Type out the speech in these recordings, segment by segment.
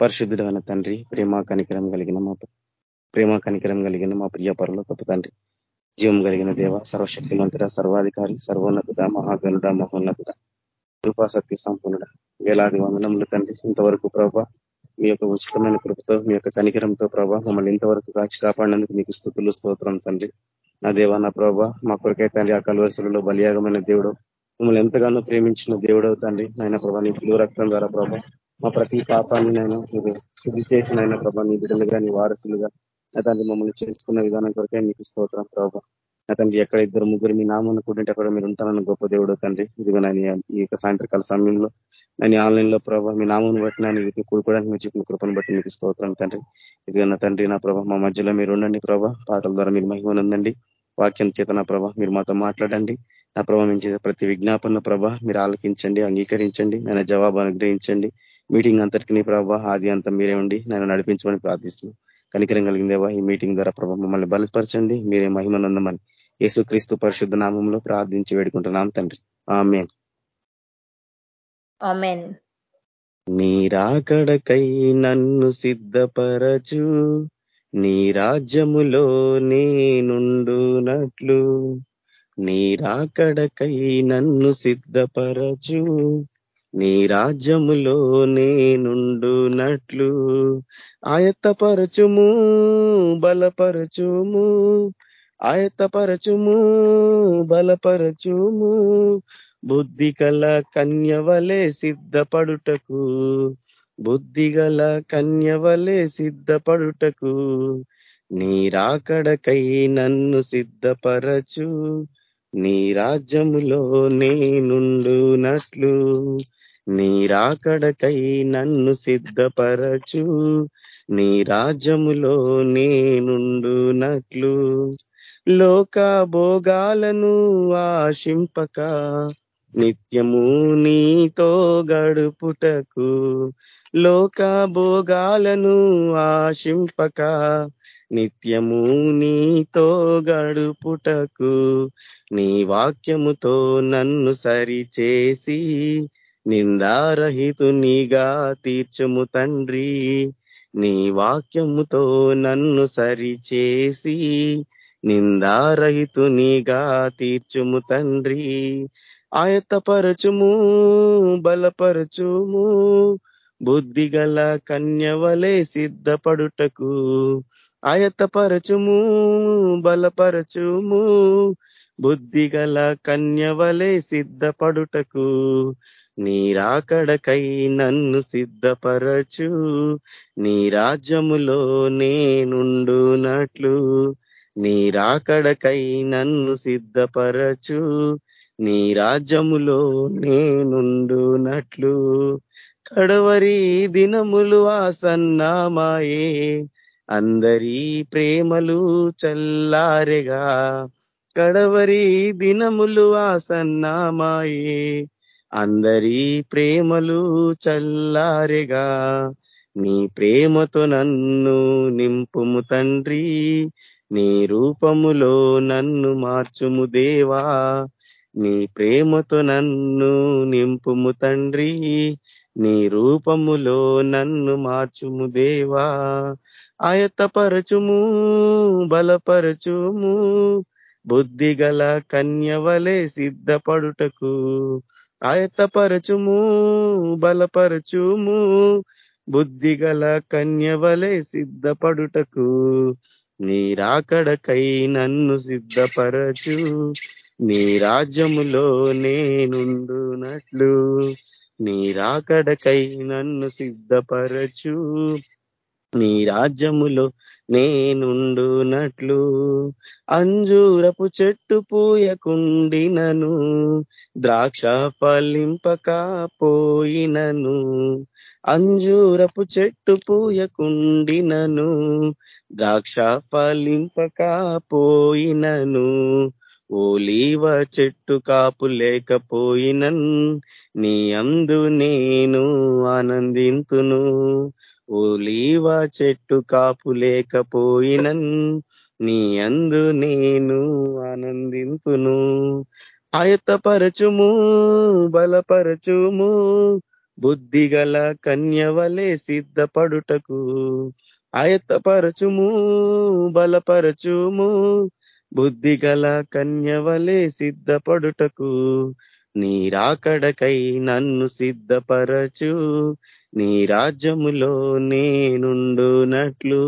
పరిశుద్ధుడైన తండ్రి ప్రేమ కనికరం కలిగిన మా ప్రేమ కనికరం కలిగిన మా ప్రియ గొప్ప తండ్రి. జీవం కలిగిన దేవ సర్వశక్తిమంతుడ సర్వాధికారి సర్వోన్నతుడ మహాగణుడ మహోన్నతుడ. కృపాశక్తి సంపన్నుడ వేలాది వందనములు తండ్రి. ఇంతవరకు ప్రభా మీ యొక్క ఉచితమైన కృపతో మీ యొక్క కనికరంతో ప్రభా మమ్మల్ని ఇంతవరకు కాచి కాపాడినందుకు మీకు స్థుతులు స్తోత్రం తండ్రి. నా దేవా నా ప్రభా మా కొరకై తండ్రి ఆ కలువరుసలలో బలియాగమైన దేవుడు మమ్మల్ని ఎంతగానో ప్రేమించిన దేవుడు తండ్రి. నాయన ప్రభా నీ సులువు రక్తం ద్వారా ప్రభా మా ప్రతి పాపాన్ని నేను మీరు శుద్ధి చేసిన ప్రభా నీ బిడ్డలుగా నీ వారసులుగా అతన్ని మమ్మల్ని చేసుకున్న విధానం కొరకే మీకు స్తోత్రం ప్రభా. అతనికి ఎక్కడ ఇద్దరు ముగ్గురు మీ నామను కూడింటే అక్కడ మీరు ఉంటానన్న గొప్ప దేవుడు తండ్రి. ఇదిగో నేను ఈ యొక్క సాయంత్రకాల సమయంలో నేను ఆన్లైన్లో ప్రభావ మీ నామం బట్టి నేను ఇది కూడుకోవడానికి మీరు చెప్పిన కృపను బట్టి మీకు స్తోత్రం తండ్రి. ఇదిగో నా తండ్రి నా ప్రభా మా మధ్యలో మీరు ఉండండి ప్రభా. పాటల ద్వారా మీరు మహిమనుందండి వాక్యం చేత నా ప్రభా మీరు మాతో మాట్లాడండి. నా ప్రభావ చేసే ప్రతి విజ్ఞాపన ప్రభా మీరు ఆలోకించండి అంగీకరించండి. నేను జవాబు అనుగ్రహించండి. మీటింగ్ అంతటికి ప్రభా ఆది అంతా మీరే ఉండి నేను నడిపించమని ప్రార్థిస్తున్నాను కనికరం కలిగిందేవా ఈ మీటింగ్ ద్వారా ప్రభావ మమ్మల్ని బలపరచండి. మీరే మహిమనందమని యేసుక్రీస్తు పరిశుద్ధ నామంలో ప్రార్థించి వేడుకుంటున్నాం తండ్రి. ఆమె నీరాకడకై నన్ను సిద్ధపరచు నీ రాజ్యములో నేనుండునట్లు. నీరాకడకై నన్ను సిద్ధపరచు నీ రాజ్యములో నేనుండునట్లు. ఆయత్తపరచుము బలపరచుము. ఆయత్తపరచుము బలపరచుము. బుద్ధి కల కన్యవలే సిద్ధపడుటకు. బుద్ధి గల కన్యవలే సిద్ధపడుటకు. నీరాకడకై నన్ను సిద్ధపరచు. నీ రాజ్యములో నేనుండునట్లు. నీరాకడకై నన్ను సిద్ధపరచు. నీ రాజ్యములో నేనుండునట్లు లోక భోగాలను ఆశింపక. నిత్యము నీతో గడుపుటకు. లోక భోగాలను ఆశింపక. నిత్యము నీతో గడుపుటకు. నీ వాక్యముతో నన్ను సరిచేసి. నిందారహితునిగా తీర్చుము తండ్రి. నీ వాక్యముతో నన్ను సరిచేసి నిందారహితునిగా తీర్చుము తండ్రి. ఆయత్తపరచుము బలపరచుము బుద్ధిగల కన్యవలే సిద్ధపడుటకు. ఆయత్తపరచుము బలపరచుము బుద్ధిగల కన్యవలే సిద్ధపడుటకు. నీరాకడకై నన్ను సిద్ధపరచు. నీ రాజ్యములో నేనుండునట్లు. నీరాకడకై నన్ను సిద్ధపరచు. నీ రాజ్యములో నేనుండునట్లు. కడవరి దినములు ఆసన్నామాయే. అందరి ప్రేమలు చల్లారెగా. కడవరి దినములు ఆసన్నామాయే. అందరి ప్రేమలు చల్లారెగా నీ ప్రేమతో నన్ను నింపుము తండ్రి నీ రూపములో నన్ను మార్చుము దేవా నీ ప్రేమతో నన్ను నింపుము తండ్రి నీ రూపములో నన్ను మార్చుము దేవా ఆయత్తపరచుము బలపరచుము బుద్ధిగల కన్యవలే సిద్ధపడుటకు ఆయత్తపరచుము బలపరచుము బుద్ధిగల కన్యవలే సిద్ధపడుటకు. నీరాకడకై నన్ను సిద్ధపరచు నీ రాజ్యములో నేనుండునట్లు. నీరాకడకై నన్ను సిద్ధపరచు నీ రాజ్యములో నేనుండునట్లు అంజూరపు చెట్టు పూయకుండినను ద్రాక్ష ఫలింపక పోయినను అంజూరపు చెట్టు పూయకుండినను ద్రాక్ష ఫలింపక పోయినను ఓలీవ చెట్టు కాపు లేకపోయినన్ నీ అందు నేను ఆనందింతును. ఓలీవ చెట్టు కాపు లేకపోయినన్ నీ అందు నేను ఆనందింపును ఆయత్తపరచుము బలపరచుము బుద్ధిగల కన్యవలే సిద్ధపడుటకు. ఆయత్తపరచుము బలపరచుము బుద్ధిగల కన్యవలే సిద్ధపడుటకు. నీరాకడకై నన్ను సిద్ధపరచు. నీ రాజ్యములో నేనుండునట్లు.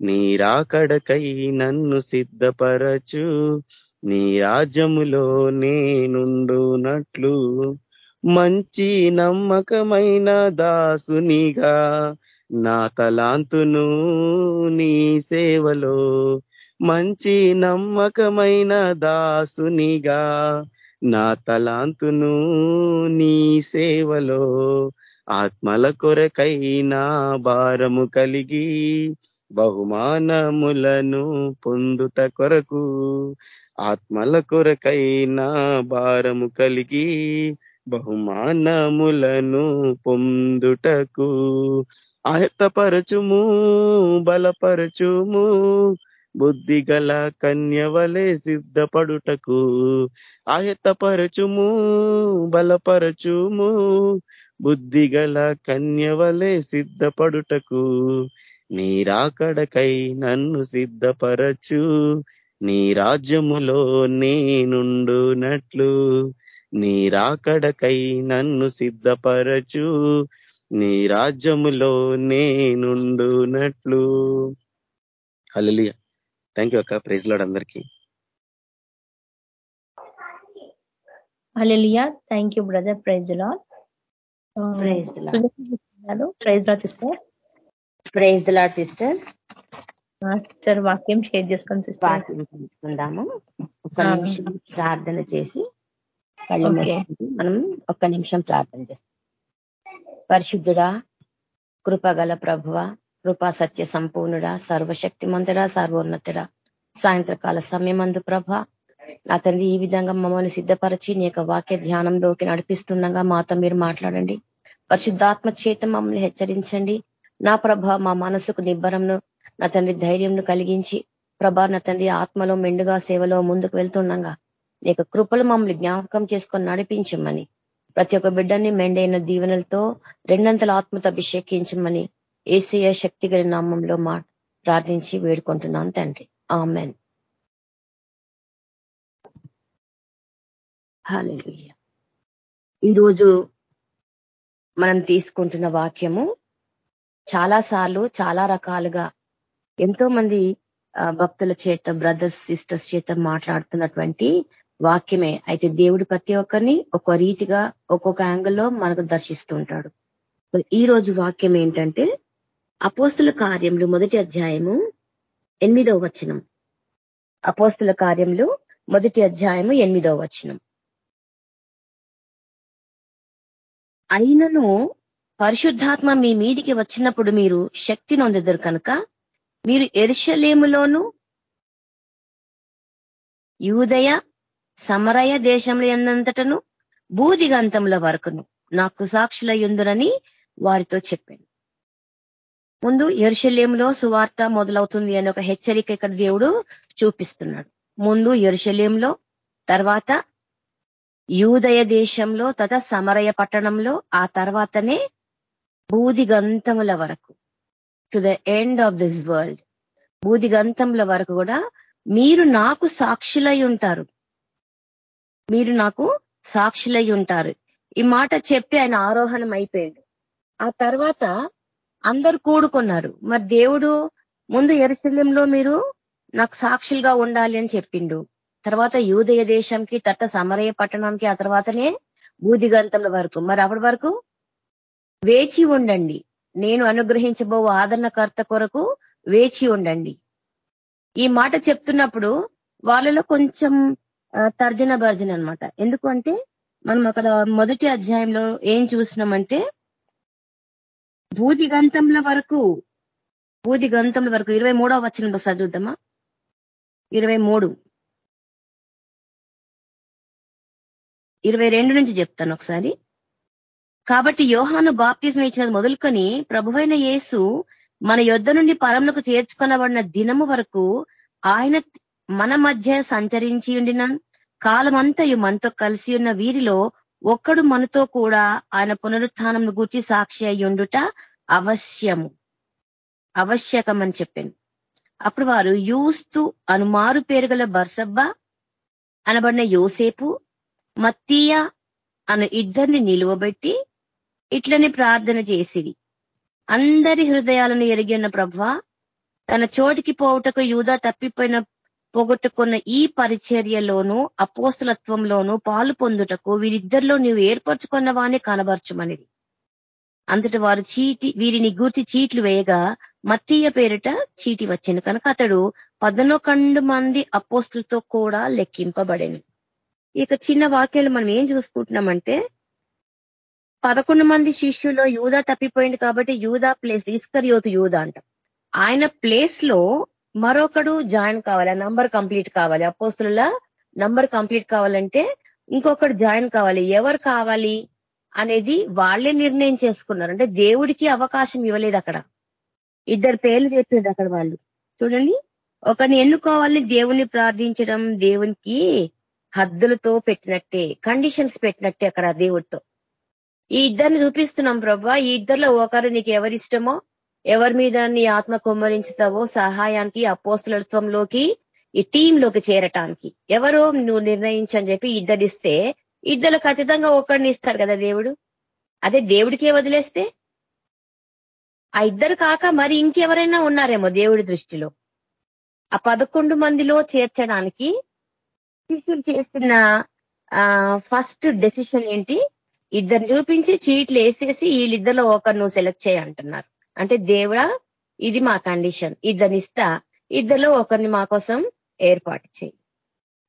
నీరాకడకై నన్ను సిద్ధపరచు. నీ రాజ్యములో నేనుండునట్లు. మంచి నమ్మకమైన దాసునిగా నా తలాంతును నీ సేవలో. మంచి నమ్మకమైన దాసునిగా నా తలాంతును నీ సేవలో ఆత్మల కొరకైనా భారము కలిగి బహుమానములను పొందుట కొరకు ఆత్మల కొరకైనా భారము కలిగి బహుమానములను పొందుటకు ఆయత్తపరచుము బలపరచుము బుద్ధిగల కన్యవలే సిద్ధపడుటకు ఆయతపరచుము బలపరచుము. బుద్ధిగల కన్యవలే సిద్ధపడుటకు నీరాకడకై నన్ను సిద్ధపరచు. నీ రాజ్యములో నేనుండునట్లు నీరాకడకై నన్ను సిద్ధపరచు. నీ రాజ్యములో నేనుండునట్లు. అలలియ థ్యాంక్ యూ అక్క ప్రైజ్ లాడ్ అందరికీ. హలియా thank you brother praise Lord. Praise praise Lord sister. Praise Lord sister. Sister వాక్యం షేర్ చేసుకొని సిస్టర్. వాక్యం పంచుకుందాము ఒక నిమిషం ప్రార్థన చేసి కళ్ళు మనం ఒక్క నిమిషం ప్రార్థన చేస్తాం. పరిశుద్ధుడా కృపగల ప్రభువ కృపా సత్య సంపూర్ణుడా సర్వశక్తిమంతుడా సర్వోన్నతుడా. సాయంత్రకాల సమయమందు ప్రభ నా తండ్రి ఈ విధంగా మమ్మల్ని సిద్ధపరిచి నీ యొక్క వాక్య ధ్యానంలోకి నడిపిస్తుండగా మాతో మీరు మాట్లాడండి. పరిశుద్ధాత్మ చేత మమ్మల్ని హెచ్చరించండి. నా ప్రభ మా మనసుకు నిబ్బరంను నా తండ్రి ధైర్యంను కలిగించి ప్రభా నా తండ్రి ఆత్మలో మెండుగా సేవలో ముందుకు వెళ్తుండగా నీ కృపలు మమ్మల్ని జ్ఞాపకం చేసుకొని నడిపించమని ప్రతి ఒక్క బిడ్డని మెండైన దీవెనలతో రెండంతల ఆత్మతో అభిషేకించమని ఏసయ శక్తి గల నామంలో మా ప్రార్థించి వేడుకుంటున్నాను తండ్రి. ఆమెన్. ఈరోజు మనం తీసుకుంటున్న వాక్యము చాలా సార్లు చాలా రకాలుగా ఎంతో మంది భక్తుల చేత బ్రదర్స్ సిస్టర్స్ చేత మాట్లాడుతున్నటువంటి వాక్యమే. అయితే దేవుడు ప్రతి ఒక్కరిని ఒక్కో రీతిగా ఒక్కొక్క యాంగిల్లో మనకు దర్శిస్తుంటాడు ఈ రోజు వాక్యం ఏంటంటే అపోస్తుల కార్యములు మొదటి అధ్యాయము ఎనిమిదవ వచనం. అపోస్తుల కార్యములు మొదటి అధ్యాయము ఎనిమిదవ వచనం. అయినను పరిశుద్ధాత్మ మీ మీదికి వచ్చినప్పుడు మీరు శక్తి నొందెదరు కనుక మీరు ఎరుషలేములోను యూదయ సమరయ దేశంలో ఎన్నంతటను బూదిగంతముల వరకును నాకు సాక్షుల ఎందురని వారితో చెప్పాను. ముందు ఎరుశల్యంలో సువార్త మొదలవుతుంది అనే ఒక హెచ్చరిక ఇక్కడ దేవుడు చూపిస్తున్నాడు. ముందు ఎరుశల్యంలో తర్వాత యూదయ దేశంలో తద సమరయ పట్టణంలో ఆ తర్వాతనే బూదిగంతముల వరకు to the end of this world బూదిగంతముల వరకు కూడా మీరు నాకు సాక్షులై ఉంటారు. మీరు నాకు సాక్షులై ఉంటారు. ఈ మాట చెప్పి ఆయన ఆరోహణం అయిపోయాడు ఆ తర్వాత అందరు కూడుకున్నారు. మరి దేవుడు ముందు ఎరుశల్యంలో మీరు నాకు సాక్షులుగా ఉండాలి అని చెప్పిండు. తర్వాత యూదయ దేశంకి తట్ట సమరయ పట్టణంకి ఆ తర్వాతనే బూదిగంతల వరకు. మరి అప్పటి వరకు వేచి ఉండండి. నేను అనుగ్రహించబో ఆదరణకర్త కొరకు వేచి ఉండండి. ఈ మాట చెప్తున్నప్పుడు వాళ్ళలో కొంచెం తర్జన భర్జన అనమాట ఎందుకంటే మనం అక్కడ మొదటి అధ్యాయంలో ఏం చూసినామంటే బూదిగంతముల వరకు బూదిగంతముల వరకు ఇరవై మూడవ వచ్చిన చదువుద్దామా ఇరవై మూడు. ఇరవై రెండు నుంచి చెప్తాను ఒకసారి. కాబట్టి యోహాను బాప్తిజం ఇచ్చినది మొదలుకొని ప్రభువైన యేసు మన యొద్ధ నుండి పరములకు చేర్చుకొనబడిన దినము వరకు ఆయన మన మధ్య సంచరించి ఉండిన కాలమంతయు మనతో కలిసి ఉన్న వీరిలో ఒక్కడు మనతో కూడా ఆయన పునరుత్నం గూర్చి సాక్షి అయ్యుండుట అవశ్యము. అవశ్యకం అని చెప్పాను. అప్పుడు వారు యూస్తు అనుమారు పేరు గల బర్సబ్బ అనబడిన యోసేపు మత్తీయ అను ఇద్దరిని నిలువబెట్టి ఇట్లనే ప్రార్థన చేసిరి. అందరి హృదయాలను ఎరిగిన ప్రభ తన చోటికి పోవుటకు యూదా తప్పిపోయిన పోగొట్టుకున్న ఈ పరిచర్యలోను అపోస్తులత్వంలోను పాలు పొందుటకు వీరిద్దరిలో నీవు ఏర్పరచుకున్న వాణ్ణి కనబరచుమనిది అంతటి వారు చీటి వీరిని గూర్చి చీట్లు వేయగా మత్తీయ పేరిట చీటి వచ్చింది కనుక అతడు పదనొకండు మంది అపోస్తులతో కూడా లెక్కింపబడింది ఇక చిన్న వాక్యాలు మనం ఏం చూసుకుంటున్నామంటే పదకొండు మంది శిష్యులో యూదా తప్పిపోయింది కాబట్టి యూదా ప్లేస్ ఇస్కర్ ఇస్కరియోతు యూదా అంట. ఆయన ప్లేస్లో మరొకడు జాయిన్ కావాలి నంబర్ కంప్లీట్ కావాలి. అపోస్తుల నంబర్ కంప్లీట్ కావాలంటే ఇంకొకటి జాయిన్ కావాలి. ఎవరు కావాలి అనేది వాళ్ళే నిర్ణయం చేసుకున్నారు. అంటే దేవుడికి అవకాశం ఇవ్వలేదు అక్కడ. ఇద్దరు పేర్లు చెప్పేది అక్కడ వాళ్ళు. చూడండి. ఒకరిని ఎన్నుకోవాలని దేవుణ్ణి ప్రార్థించడం దేవునికి హద్దులతో పెట్టినట్టే కండిషన్స్ పెట్టినట్టే అక్కడ దేవుడితో. ఈ ఇద్దరిని చూపిస్తున్నాం ప్రభా. ఈ ఇద్దరిలో ఒకరు నీకు ఎవరిష్టమో ఎవరి మీద నీ ఆత్మ కుమ్మరించుతావో సహాయానికి అపోస్తులత్వంలోకి ఈ టీంలోకి చేరటానికి. ఎవరో నువ్వు నిర్ణయించని చెప్పి ఇద్దరిస్తే ఇద్దరు ఖచ్చితంగా ఒకరిని ఇస్తారు కదా దేవుడు? అదే దేవుడికే వదిలేస్తే? ఆ ఇద్దరు కాక మరి ఇంకెవరైనా ఉన్నారేమో దేవుడి దృష్టిలో? ఆ పదకొండు మందిలో చేర్చడానికి శిష్యులు చేస్తున్న ఫస్ట్ డెసిషన్ ఏంటి? ఇద్దరు చూపించి చీట్లు వేసేసి వీళ్ళిద్దరిలో ఒకరు నువ్వు సెలెక్ట్ చేయంటున్నారు అంటే దేవుడా ఇది మా కండిషన్ ఇద్దరిని ఇస్తా ఇద్దరిలో ఒకరిని మా కోసం ఏర్పాటు చేయి.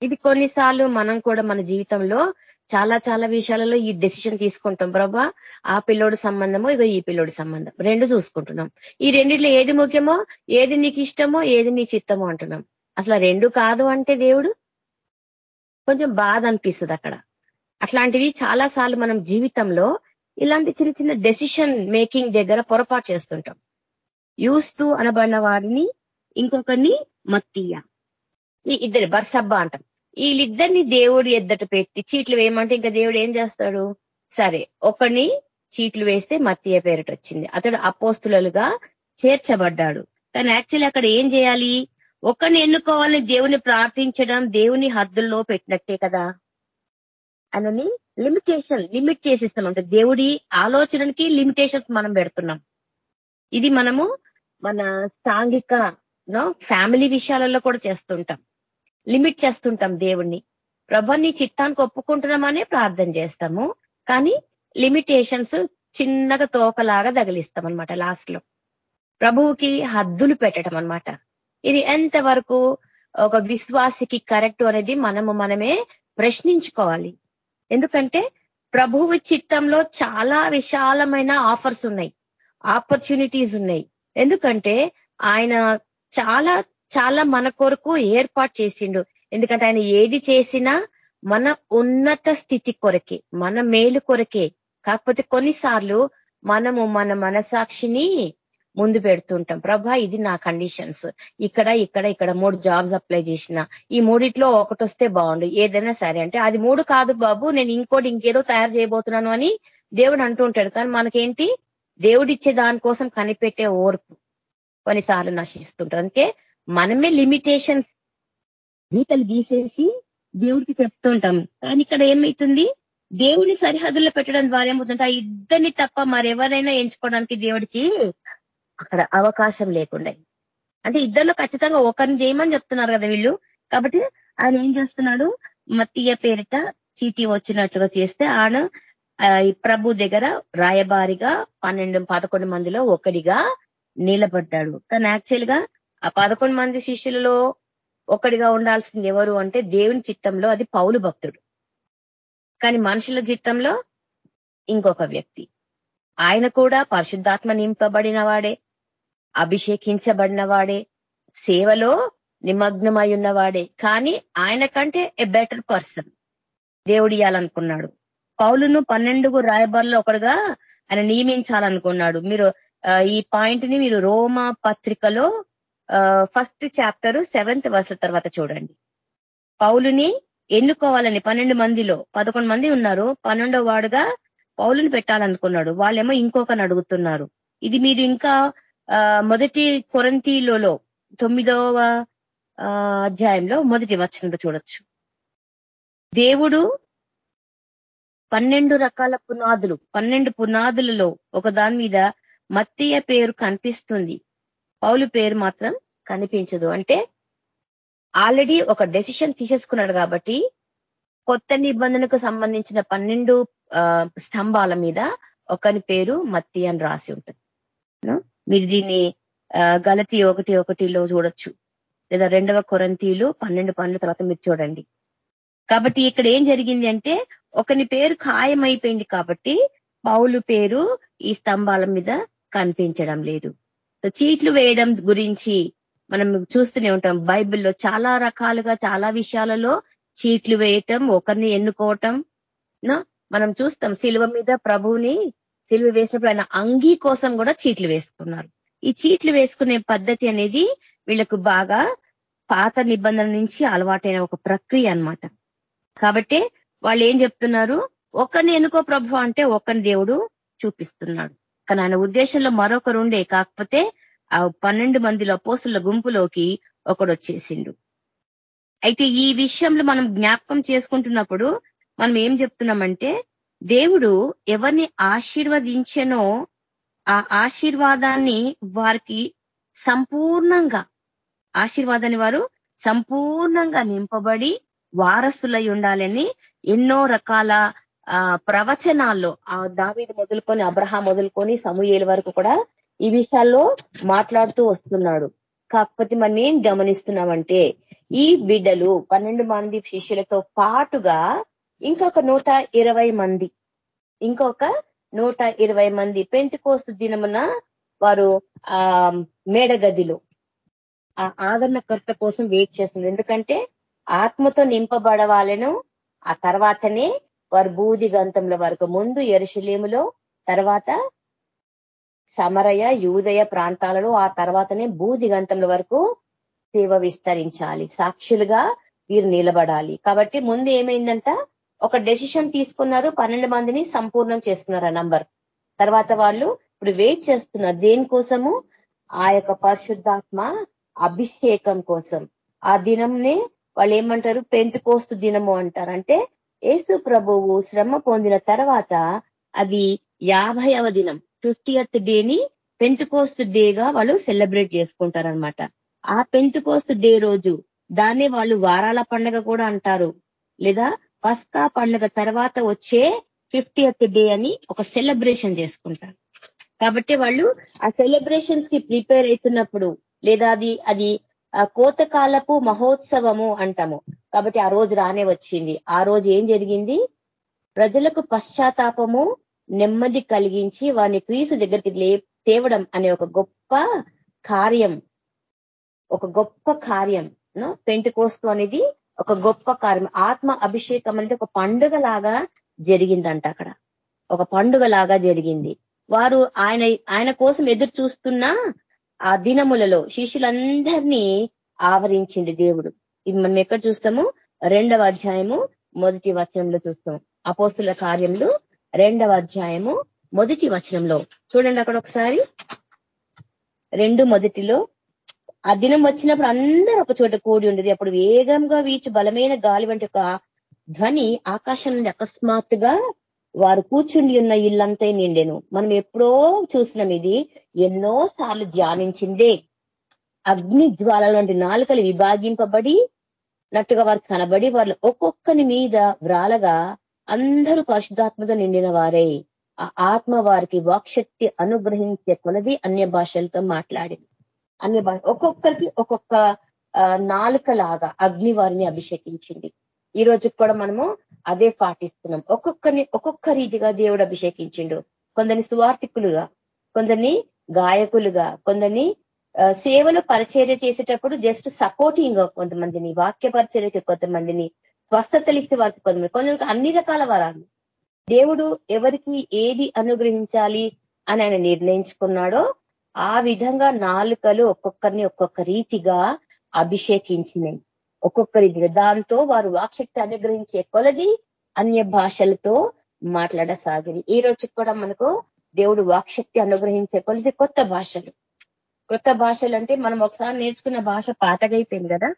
ఇది కొన్నిసార్లు మనం కూడా మన జీవితంలో చాలా చాలా విషయాలలో ఈ డెసిషన్ తీసుకుంటాం. ప్రభా ఆ పిల్లోడి సంబంధమో ఇదో ఈ పిల్లోడి సంబంధం. రెండు చూసుకుంటున్నాం. ఈ రెండిట్లో ఏది ముఖ్యమో ఏది నీకు ఇష్టమో ఏది నీ చిత్తమో అంటున్నాం. అసలు రెండు కాదు అంటే దేవుడు? కొంచెం బాధ అనిపిస్తుంది అక్కడ. అట్లాంటివి చాలా సార్లు మనం జీవితంలో ఇలాంటి చిన్న చిన్న డెసిషన్ మేకింగ్ దగ్గర పొరపాటు చేస్తుంటాం. యూస్తూ అనబడిన వారిని ఇంకొకరిని మత్తీయ. ఈ ఇద్దరు బర్సబ్బ అంటాం. వీళ్ళిద్దరిని దేవుడు ఎద్దట పెట్టి చీట్లు వేయమంటే ఇంకా దేవుడు ఏం చేస్తాడు? సరే ఒకరిని చీట్లు వేస్తే మత్తీయ పేరిట వచ్చింది. అతడు అపోస్తులలుగా చేర్చబడ్డాడు. కానీ యాక్చువల్లీ అక్కడ ఏం చేయాలి? ఒకరిని ఎన్నుకోవాలని దేవుని ప్రార్థించడం దేవుని హద్దుల్లో పెట్టినట్టే కదా? అనని లిమిటేషన్ లిమిట్ చేసేస్తాం. అంటే దేవుడి ఆలోచనకి లిమిటేషన్స్ మనం పెడుతున్నాం. ఇది మనము మన సాంఘిక ఫ్యామిలీ విషయాలలో కూడా చేస్తుంటాం. లిమిట్ చేస్తుంటాం దేవుణ్ణి. ప్రభాన్ని చిత్తానికి ఒప్పుకుంటున్నామనే ప్రార్థన చేస్తాము. కానీ లిమిటేషన్స్ చిన్నగా తోకలాగా తగిలిస్తాం అనమాట లాస్ట్లో ప్రభువుకి హద్దులు పెట్టడం అనమాట ఇది ఎంతవరకు ఒక విశ్వాసికి కరెక్ట్ అనేది మనము మనమే ప్రశ్నించుకోవాలి. ఎందుకంటే ప్రభువు చిత్తంలో చాలా విశాలమైన ఆఫర్స్ ఉన్నాయి. ఆపర్చునిటీస్ ఉన్నాయి. ఎందుకంటే ఆయన చాలా చాలా మన కొరకు ఏర్పాటు చేసిండు. ఎందుకంటే ఆయన ఏది చేసినా మన ఉన్నత స్థితి కొరకే మన మేలు కొరకే. కాకపోతే కొన్నిసార్లు మనము మన మనసాక్షిని ముందు పెడుతుంటాం. ప్రభా ఇది నా కండిషన్స్ ఇక్కడ ఇక్కడ ఇక్కడ మూడు జాబ్స్ అప్లై చేసిన. ఈ మూడిట్లో ఒకటి వస్తే బాగుండు. ఏదైనా సరే అంటే అది మూడు కాదు బాబు నేను ఇంకోటి ఇంకేదో తయారు చేయబోతున్నాను అని దేవుడు అంటూ ఉంటాడు. కానీ మనకేంటి? దేవుడిచ్చే దానికోసం కనిపెట్టే ఓర్పు కొన్నిసార్లు నశిస్తుంటారు అందుకే మనమే లిమిటేషన్స్ గీతలు గీసేసి దేవుడికి చెప్తుంటాం. కానీ ఇక్కడ ఏమైతుంది? దేవుని సరిహద్దుల్లో పెట్టడం ద్వారా ఏమవుతుంటే ఆ ఇద్దరిని తప్ప మరెవరైనా ఎంచుకోవడానికి దేవుడికి అక్కడ అవకాశం లేకుండా. అంటే ఇద్దరిలో ఖచ్చితంగా ఒకరిని చేయమని చెప్తున్నారు కదా వీళ్ళు. కాబట్టి ఆయన ఏం చేస్తున్నాడు? మతీయ పేరిట చీటీ వచ్చినట్లుగా చేస్తే ఆయన ప్రభు దగ్గర రాయబారిగా పన్నెండు పదకొండు మందిలో ఒకడిగా నిలబడ్డాడు. కానీ యాక్చువల్గా ఆ పదకొండు మంది శిష్యులలో ఒకటిగా ఉండాల్సింది ఎవరు అంటే దేవుని చిత్తంలో అది పౌలు భక్తుడు. కానీ మనుషుల చిత్తంలో ఇంకొక వ్యక్తి. ఆయన కూడా పరిశుద్ధాత్మ నింపబడిన వాడే అభిషేకించబడిన వాడే సేవలో నిమగ్నమై ఉన్నవాడే. కానీ ఆయన కంటే ఎ బెటర్ పర్సన్ దేవుడు ఇవ్వాలనుకున్నాడు పౌలును పన్నెండుగు రాయబారులో ఒకడుగా ఆయన నియమించాలనుకున్నాడు. మీరు ఈ పాయింట్ని మీరు రోమా పత్రికలో ఫస్ట్ చాప్టర్ సెవెంత్ వర్స్ తర్వాత చూడండి. పౌలుని ఎన్నుకోవాలని పన్నెండు మందిలో పదకొండు మంది ఉన్నారు. పన్నెండో వాడుగా పౌలుని పెట్టాలనుకున్నాడు. వాళ్ళేమో ఇంకొకని అడుగుతున్నారు. ఇది మీరు ఇంకా మొదటి కొరంతీలలో తొమ్మిదవ అధ్యాయంలో మొదటి వచనంలో చూడొచ్చు. దేవుడు పన్నెండు రకాల పునాదులు పన్నెండు పునాదులలో ఒక దాని మీద మత్తయ్య పేరు కనిపిస్తుంది. పౌలు పేరు మాత్రం కనిపించదు. అంటే ఆల్రెడీ ఒక డెసిషన్ తీసేసుకున్నాడు కాబట్టి కొత్త నిబంధనకు సంబంధించిన పన్నెండు స్తంభాల మీద ఒకని పేరు మత్తి అని రాసి ఉంటుంది. మీరు దీన్ని గలతి ఒకటి ఒకటిలో చూడొచ్చు. లేదా రెండవ కొరంతీలు పన్నెండు పనుల తర్వాత మీరు చూడండి. కాబట్టి ఇక్కడ ఏం జరిగింది అంటే ఒకని పేరు ఖాయమైపోయింది కాబట్టి పౌలు పేరు ఈ స్తంభాల మీద కనిపించడం లేదు. చీట్లు వేయడం గురించి మనం చూస్తూనే ఉంటాం. బైబిల్లో చాలా రకాలుగా చాలా విషయాలలో చీట్లు వేయటం ఒకరిని ఎన్నుకోవటం మనం చూస్తాం శిలువ మీద ప్రభువుని సిలువ వేసినప్పుడు ఆయన అంగీ కోసం కూడా చీట్లు వేసుకున్నారు. ఈ చీట్లు వేసుకునే పద్ధతి అనేది వీళ్ళకు బాగా పాత నిబంధన నుంచి అలవాటైన ఒక ప్రక్రియ అనమాట కాబట్టి వాళ్ళు ఏం చెప్తున్నారు? ఒకరిని ఎన్నుకో ప్రభు అంటే ఒకరిని దేవుడు చూపిస్తున్నాడు. కానీ ఆయన ఉద్దేశంలో మరొకరు ఉండే కాకపోతే ఆ పన్నెండు మందిలో పోసుల గుంపులోకి ఒకడు వచ్చేసిండు. అయితే ఈ విషయంలో మనం జ్ఞాపకం చేసుకుంటున్నప్పుడు మనం ఏం చెప్తున్నామంటే దేవుడు ఎవరిని ఆశీర్వదించెనో ఆ ఆశీర్వాదాన్ని వారికి సంపూర్ణంగా ఆశీర్వాదాన్ని వారు సంపూర్ణంగా నింపబడి వారసులై ఉండాలని ఎన్నో రకాల ప్రవచనాల్లో ఆ దావీది మొదలుకొని అబ్రహాం మొదలుకొని సమూహేల వరకు కూడా ఈ విషయాల్లో మాట్లాడుతూ వస్తున్నాడు. కాకపోతే మనం ఏం గమనిస్తున్నామంటే ఈ బిడ్డలు పన్నెండు మంది శిష్యులతో పాటుగా ఇంకొక నూట ఇరవై మంది. ఇంకొక నూట ఇరవై మంది పెంచుకోస్తు దినమున వారు ఆ మేడగదిలో. ఆ ఆదరణకర్త కోసం వెయిట్ చేస్తున్నారు. ఎందుకంటే ఆత్మతో నింపబడవాలను. ఆ తర్వాతనే వారు బూది గంతంలో వరకు ముందు ఎరుశలేములో తర్వాత సమరయ యూదయ ప్రాంతాలలో ఆ తర్వాతనే బూది గంతంల వరకు సేవ విస్తరించాలి. సాక్షులుగా వీరు నిలబడాలి. కాబట్టి ముందు ఏమైందంట? ఒక డెసిషన్ తీసుకున్నారు పన్నెండు మందిని సంపూర్ణం చేసుకున్నారు ఆ నంబర్ తర్వాత వాళ్ళు ఇప్పుడు వెయిట్ చేస్తున్నారు. దేనికోసము? ఆ యొక్క పరిశుద్ధాత్మ అభిషేకం కోసం. ఆ దినంనే వాళ్ళు ఏమంటారు? కోస్తు దినము అంటారు. అంటే ఏసు ప్రభువు శ్రమ పొందిన తర్వాత అది యాభైవ దినం ఫిఫ్టీయత్ డేని పెంతుకోస్తు డేగా వాళ్ళు సెలబ్రేట్ చేసుకుంటారనమాట ఆ పెంతుకోస్తు డే రోజు దాన్ని వాళ్ళు వారాల పండగ కూడా అంటారు. లేదా పస్కా పండుగ తర్వాత వచ్చే ఫిఫ్టీయత్ డే అని ఒక సెలబ్రేషన్ చేసుకుంటారు. కాబట్టి వాళ్ళు ఆ సెలబ్రేషన్స్కి ప్రిపేర్ అవుతున్నప్పుడు లేదా అది అది కోతకాలపు మహోత్సవము అంటాము. కాబట్టి ఆ రోజు రానే వచ్చింది. ఆ రోజు ఏం జరిగింది? ప్రజలకు పశ్చాత్తాపము నెమ్మది కలిగించి వారిని క్రీసు దగ్గరికి తేవడం అనే ఒక గొప్ప కార్యం. ఒక గొప్ప కార్యం పెంచుకోస్తూ అనేది ఒక గొప్ప కార్యం ఆత్మ అభిషేకం అనేది ఒక పండుగ లాగా జరిగిందంట అక్కడ. ఒక పండుగ లాగా జరిగింది. వారు ఆయన ఆయన కోసం ఎదురు చూస్తున్న ఆ దినములలో శిష్యులందరినీ ఆవరించింది దేవుడు. ఇది మనం ఎక్కడ చూస్తాము? రెండవ అధ్యాయము మొదటి వచనంలో చూస్తాం అపోస్తుల కార్యంలో రెండవ అధ్యాయము మొదటి వచనంలో. చూడండి అక్కడ ఒకసారి. రెండు మొదటిలో ఆ దినం వచ్చినప్పుడు అందరూ ఒక చోట కూడి ఉండేది. అప్పుడు వేగంగా వీచు బలమైన గాలి వంటి ఒక ధ్వని ఆకాశం నుండి అకస్మాత్తుగా వారు కూర్చుండి ఉన్న ఇల్లంతా నిండెను. మనం ఎప్పుడో చూసినాం ఇది. ఎన్నో సార్లు ధ్యానించిందే. అగ్ని జ్వాలల వంటి నాలుకలు విభాగింపబడి నట్టుగా వారు కనబడి వాళ్ళు ఒక్కొక్కని మీద వ్రాలగా అందరూ పరిశుద్ధాత్మతో నిండిన వారే. ఆ ఆత్మ వారికి వాక్శక్తి అనుగ్రహించే కొలది అన్య భాషలతో మాట్లాడింది. అన్ని ఒక్కొక్కరికి ఒక్కొక్క నాలుక లాగా అగ్ని వారిని అభిషేకించింది. ఈ రోజు కూడా మనము అదే పాటిస్తున్నాం. ఒక్కొక్కరిని ఒక్కొక్క రీతిగా దేవుడు అభిషేకించిండు. కొందరిని సువార్థికులుగా కొందరిని గాయకులుగా కొందరిని సేవలు పరిచర్య చేసేటప్పుడు జస్ట్ సపోర్టింగ్ కొంతమందిని వాక్య పరిచర్యకి కొంతమందిని స్వస్థతలు ఇచ్చే వారికి కొంతమంది కొందరికి అన్ని రకాల వరాలు. దేవుడు ఎవరికి ఏది అనుగ్రహించాలి అని ఆయన నిర్ణయించుకున్నాడో ఆ విధంగా నాలుకలు ఒక్కొక్కరిని ఒక్కొక్క రీతిగా అభిషేకించినాయి. ఒక్కొక్కరి దాంతో వారు వాక్శక్తి అనుగ్రహించే కొలది అన్య భాషలతో మాట్లాడసాగింది ఈ రోజు కూడా మనకు దేవుడు వాక్శక్తి అనుగ్రహించే కొలది కొత్త భాషలు. కొత్త భాషలు అంటే మనం ఒకసారి నేర్చుకున్న భాష పాతగైపోయింది కదా?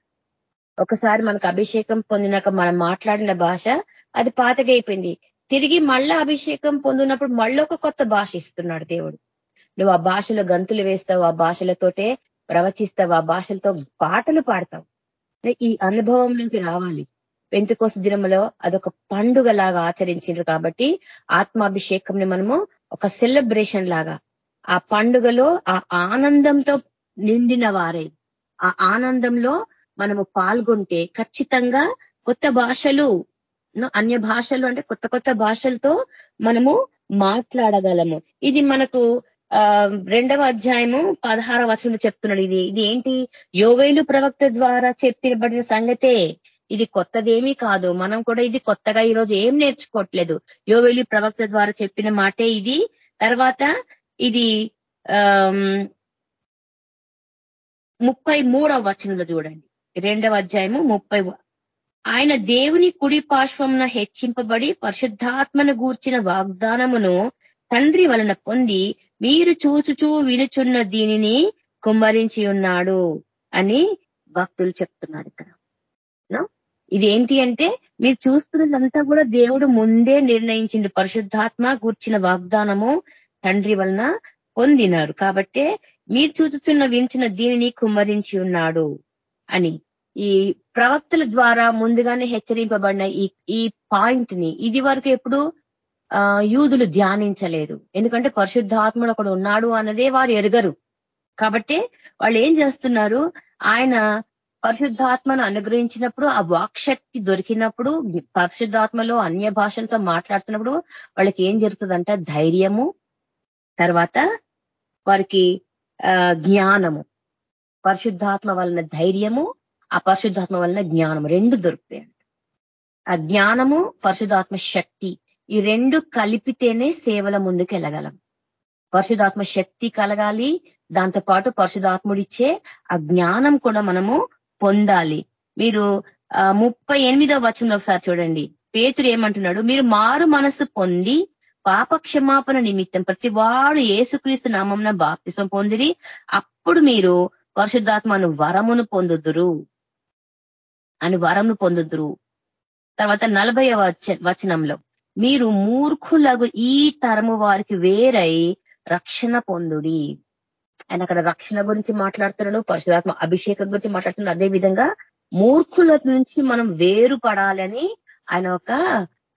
ఒకసారి మనకు అభిషేకం పొందినాక మనం మాట్లాడిన భాష అది పాతగైపోయింది. తిరిగి మళ్ళా అభిషేకం పొందినప్పుడు మళ్ళీ ఒక కొత్త భాష ఇస్తున్నాడు దేవుడు. నువ్వు ఆ భాషలో గంతులు వేస్తావు ఆ భాషలతోటే ప్రవచిస్తావు ఆ భాషలతో పాటలు పాడతావు. ఈ అనుభవంలోకి రావాలి. పెంతుకోస దినములో అదొక పండుగ లాగా ఆచరించారు కాబట్టి ఆత్మాభిషేకంని మనము ఒక సెలబ్రేషన్ లాగా ఆ పండుగలో ఆ ఆనందంతో నిండిన వారే. ఆ ఆనందంలో మనము పాల్గొంటే ఖచ్చితంగా కొత్త భాషలు అన్య భాషలు అంటే కొత్త కొత్త భాషలతో మనము మాట్లాడగలము. ఇది మనకు రెండవ అధ్యాయము పదహార వచనంలో చెప్తున్నాడు ఇది. ఇది ఏంటి? యోవేలు ప్రవక్త ద్వారా చెప్పబడిన సంగతే. ఇది కొత్తదేమీ కాదు. మనం కూడా ఇది కొత్తగా ఈరోజు ఏం నేర్చుకోవట్లేదు. యోవేలు ప్రవక్త ద్వారా చెప్పిన మాటే ఇది. తర్వాత ఇది ముప్పై మూడవ వచనంలో చూడండి. రెండవ అధ్యాయము ముప్పై ఆయన దేవుని కుడి పార్శ్వంన హెచ్చింపబడి పరిశుద్ధాత్మను గూర్చిన వాగ్దానమును తండ్రి వలన పొంది మీరు చూచుచూ వినుచున్న దీనిని కుమ్మరించి ఉన్నాడు అని భక్తులు చెప్తున్నారు ఇక్కడ. ఇది ఏంటి అంటే మీరు చూస్తున్నదంతా కూడా దేవుడు ముందే నిర్ణయించిండు. పరిశుద్ధాత్మ కూర్చిన వాగ్దానము తండ్రి వలన పొందినారు కాబట్టే మీరు చూచుచున్న వించిన దీనిని కుమ్మరించి ఉన్నాడు అని. ఈ ప్రవక్తల ద్వారా ముందుగానే హెచ్చరింపబడిన ఈ ఈ పాయింట్ని ఇది వరకు ఎప్పుడు యూదులు ధ్యానించలేదు. ఎందుకంటే పరిశుద్ధాత్ముడు అక్కడ ఉన్నాడు అన్నదే వారు ఎరగరు. కాబట్టి వాళ్ళు ఏం చేస్తున్నారు? ఆయన పరిశుద్ధాత్మను అనుగ్రహించినప్పుడు ఆ వాక్శక్తి దొరికినప్పుడు పరిశుద్ధాత్మలో అన్య భాషలతో మాట్లాడుతున్నప్పుడు వాళ్ళకి ఏం జరుగుతుందంట? ధైర్యము తర్వాత వారికి జ్ఞానము. పరిశుద్ధాత్మ వలన ధైర్యము ఆ పరిశుద్ధాత్మ వలన జ్ఞానం రెండు దొరుకుతాయి ఆ జ్ఞానము పరిశుధాత్మ శక్తి. ఈ రెండు కలిపితేనే సేవల ముందుకు వెళ్ళగలం పరిశుధాత్మ శక్తి కలగాలి దాంతోపాటు పరిశుధాత్ముడిచ్చే ఆ జ్ఞానం కూడా మనము పొందాలి. మీరు ముప్పై ఎనిమిదో వచనంలో ఒకసారి చూడండి. పేతురు ఏమంటున్నాడు? మీరు మారు మనసు పొంది పాప క్షమాపణ నిమిత్తం ప్రతి వాడు ఏసుక్రీస్తు నామంన బాప్తిస్వం పొందిరి. అప్పుడు మీరు పరిశుద్ధాత్మను వరమును పొందుదురు. అని వరమును పొందుదురు. తర్వాత నలభై వచనంలో. మీరు మూర్ఖులకు ఈ తరము వారికి వేరై రక్షణ పొందుడి. ఆయన అక్కడ రక్షణ గురించి మాట్లాడుతున్నాడు పరశురాత్మ అభిషేకం గురించి మాట్లాడుతున్నాడు. అదే విధంగా మూర్ఖుల నుంచి మనం వేరు పడాలని ఆయన ఒక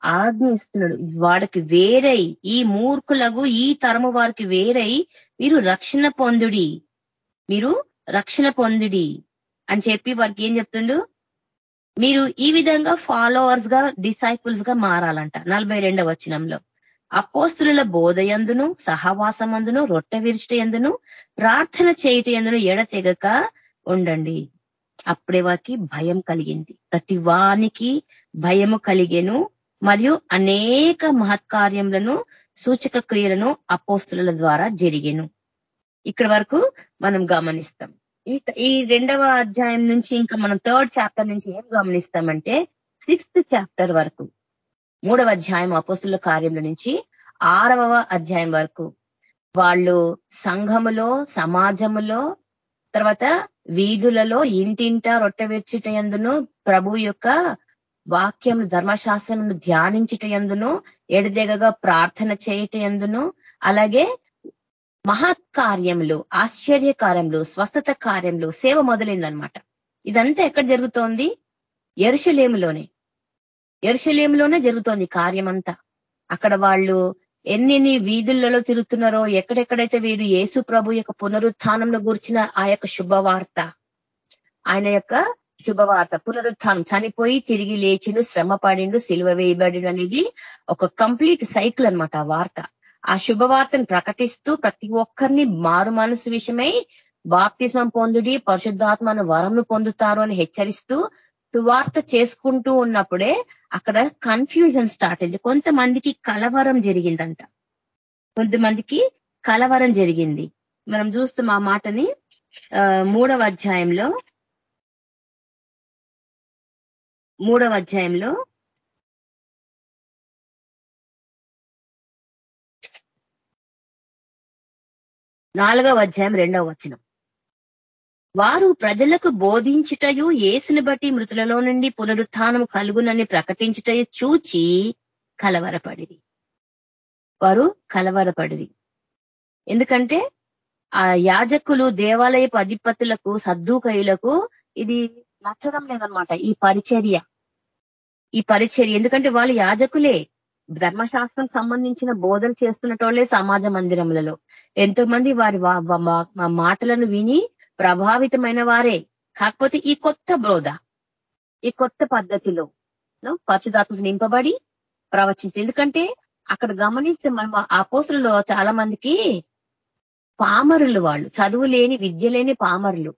ఆజ్ఞ ఇస్తున్నాడు. వాడికి వేరై ఈ మూర్ఖులకు ఈ తరము వారికి వేరై మీరు రక్షణ పొందుడి. మీరు రక్షణ పొందుడి అని చెప్పి వారికి ఏం చెప్తుండు? మీరు ఈ విధంగా ఫాలోవర్స్గా డిసైపుల్స్గా మారాలంట. నలభై రెండవ వచనంలో. అపోస్తుల బోధ ఎందును సహవాసమందును రొట్టె విరుచుట ఎందును ప్రార్థన చేయట ఎందును ఎడతెగక ఉండండి. అప్పుడే వారికి భయం కలిగింది. ప్రతి వానికి భయము కలిగెను. మరియు అనేక మహత్కార్యములను సూచక క్రియలను అపోస్తుల ద్వారా జరిగెను. ఇక్కడ వరకు మనం గమనిస్తాం. ఈ రెండవ అధ్యాయం నుంచి ఇంకా మనం థర్డ్ చాప్టర్ నుంచి ఏం గమనిస్తామంటే సిక్స్త్ చాప్టర్ వరకు మూడవ అధ్యాయం అపోస్తుల కార్యముల నుంచి ఆరవ అధ్యాయం వరకు వాళ్ళు సంఘములో సమాజములో తర్వాత వీధులలో ఇంటింట రొట్టె ఎందును ప్రభు యొక్క వాక్యం ధర్మశాస్త్రం ధ్యానించుట ఎందును ఎడదెగగా ప్రార్థన చేయుట ఎందును అలాగే మహత్కార్యములు ఆశ్చర్య కార్యములు స్వస్థత కార్యములు సేవ మొదలైందనమాట ఇదంతా ఎక్కడ జరుగుతోంది? ఎరుషలేములోనే. ఎరుషలేములోనే జరుగుతోంది కార్యమంతా. అక్కడ వాళ్ళు ఎన్నెన్ని వీధులలో తిరుగుతున్నారో ఎక్కడెక్కడైతే వీరు యేసు ప్రభు యొక్క పునరుత్నంలో కూర్చిన ఆ యొక్క శుభవార్త ఆయన యొక్క శుభవార్త పునరుత్నం చనిపోయి తిరిగి లేచిండు శ్రమ పడిండు సిలువ వేయబడి అనేది ఒక కంప్లీట్ సైకిల్ అనమాట ఆ వార్త. ఆ శుభవార్తను ప్రకటిస్తూ ప్రతి ఒక్కరిని మారు మనసు విషయమై బాప్తిజం పొందుడి పరిశుద్ధాత్మను వరంను పొందుతారు అని హెచ్చరిస్తూ సువార్త చేసుకుంటూ ఉన్నప్పుడే అక్కడ కన్ఫ్యూజన్ స్టార్ట్ అయింది. కొంతమందికి కలవరం జరిగిందంట. కొంతమందికి కలవరం జరిగింది. మనం చూస్తాం ఆ మాటని మూడవ అధ్యాయంలో మూడవ అధ్యాయంలో నాలుగవ అధ్యాయం రెండవ వచనం. వారు ప్రజలకు బోధించుటయు ఏసుని బట్టి మృతులలో నుండి పునరుత్నం కలుగునని ప్రకటించుటయు చూచి కలవరపడిది వారు కలవరపడిది ఎందుకంటే ఆ యాజకులు దేవాలయపు అధిపతులకు సద్దుకయులకు ఇది నచ్చడం లేదనమాట ఈ పరిచర్య. ఈ పరిచర్య. ఎందుకంటే వాళ్ళు యాజకులే. ధర్మశాస్త్రం సంబంధించిన బోధలు చేస్తున్నటోళ్ళే సమాజ మందిరములలో. ఎంతో మంది వారి మాటలను విని ప్రభావితమైన వారే. కాకపోతే ఈ కొత్త బోధ ఈ కొత్త పద్ధతిలో పరిశుధాత్మకు నింపబడి ప్రవచించింది. ఎందుకంటే అక్కడ గమనిస్తే మనం ఆపోసులలో చాలా మందికి పామరులు వాళ్ళు చదువు లేని విద్య లేని పామరులు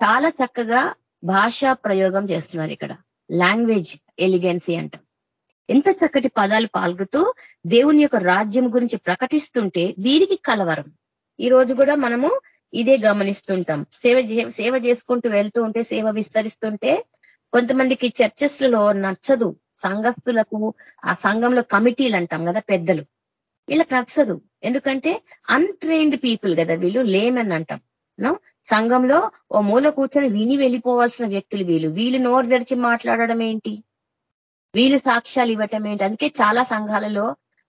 చాలా చక్కగా భాషా ప్రయోగం చేస్తున్నారు ఇక్కడ. లాంగ్వేజ్ ఎలిగెన్సీ అంట. ఎంత చక్కటి పదాలు పాల్గుతూ దేవుని యొక్క రాజ్యం గురించి ప్రకటిస్తుంటే వీరికి కలవరం. ఈ రోజు కూడా మనము ఇదే గమనిస్తుంటాం. సేవ సేవ చేసుకుంటూ వెళ్తూ ఉంటే సేవ విస్తరిస్తుంటే కొంతమందికి చర్చెస్లో నచ్చదు. సంఘస్థులకు ఆ సంఘంలో కమిటీలు అంటాం కదా పెద్దలు. వీళ్ళకి నచ్చదు. ఎందుకంటే అన్ట్రైన్డ్ పీపుల్ కదా వీళ్ళు లేమని అంటాం. సంఘంలో ఓ మూల కూర్చొని విని వెళ్ళిపోవాల్సిన వ్యక్తులు వీళ్ళు. వీళ్ళు నోరు తెరిచి మాట్లాడడం ఏంటి? వీళ్ళు సాక్ష్యాలు ఇవ్వటం ఏంటి? అందుకే చాలా సంఘాలలో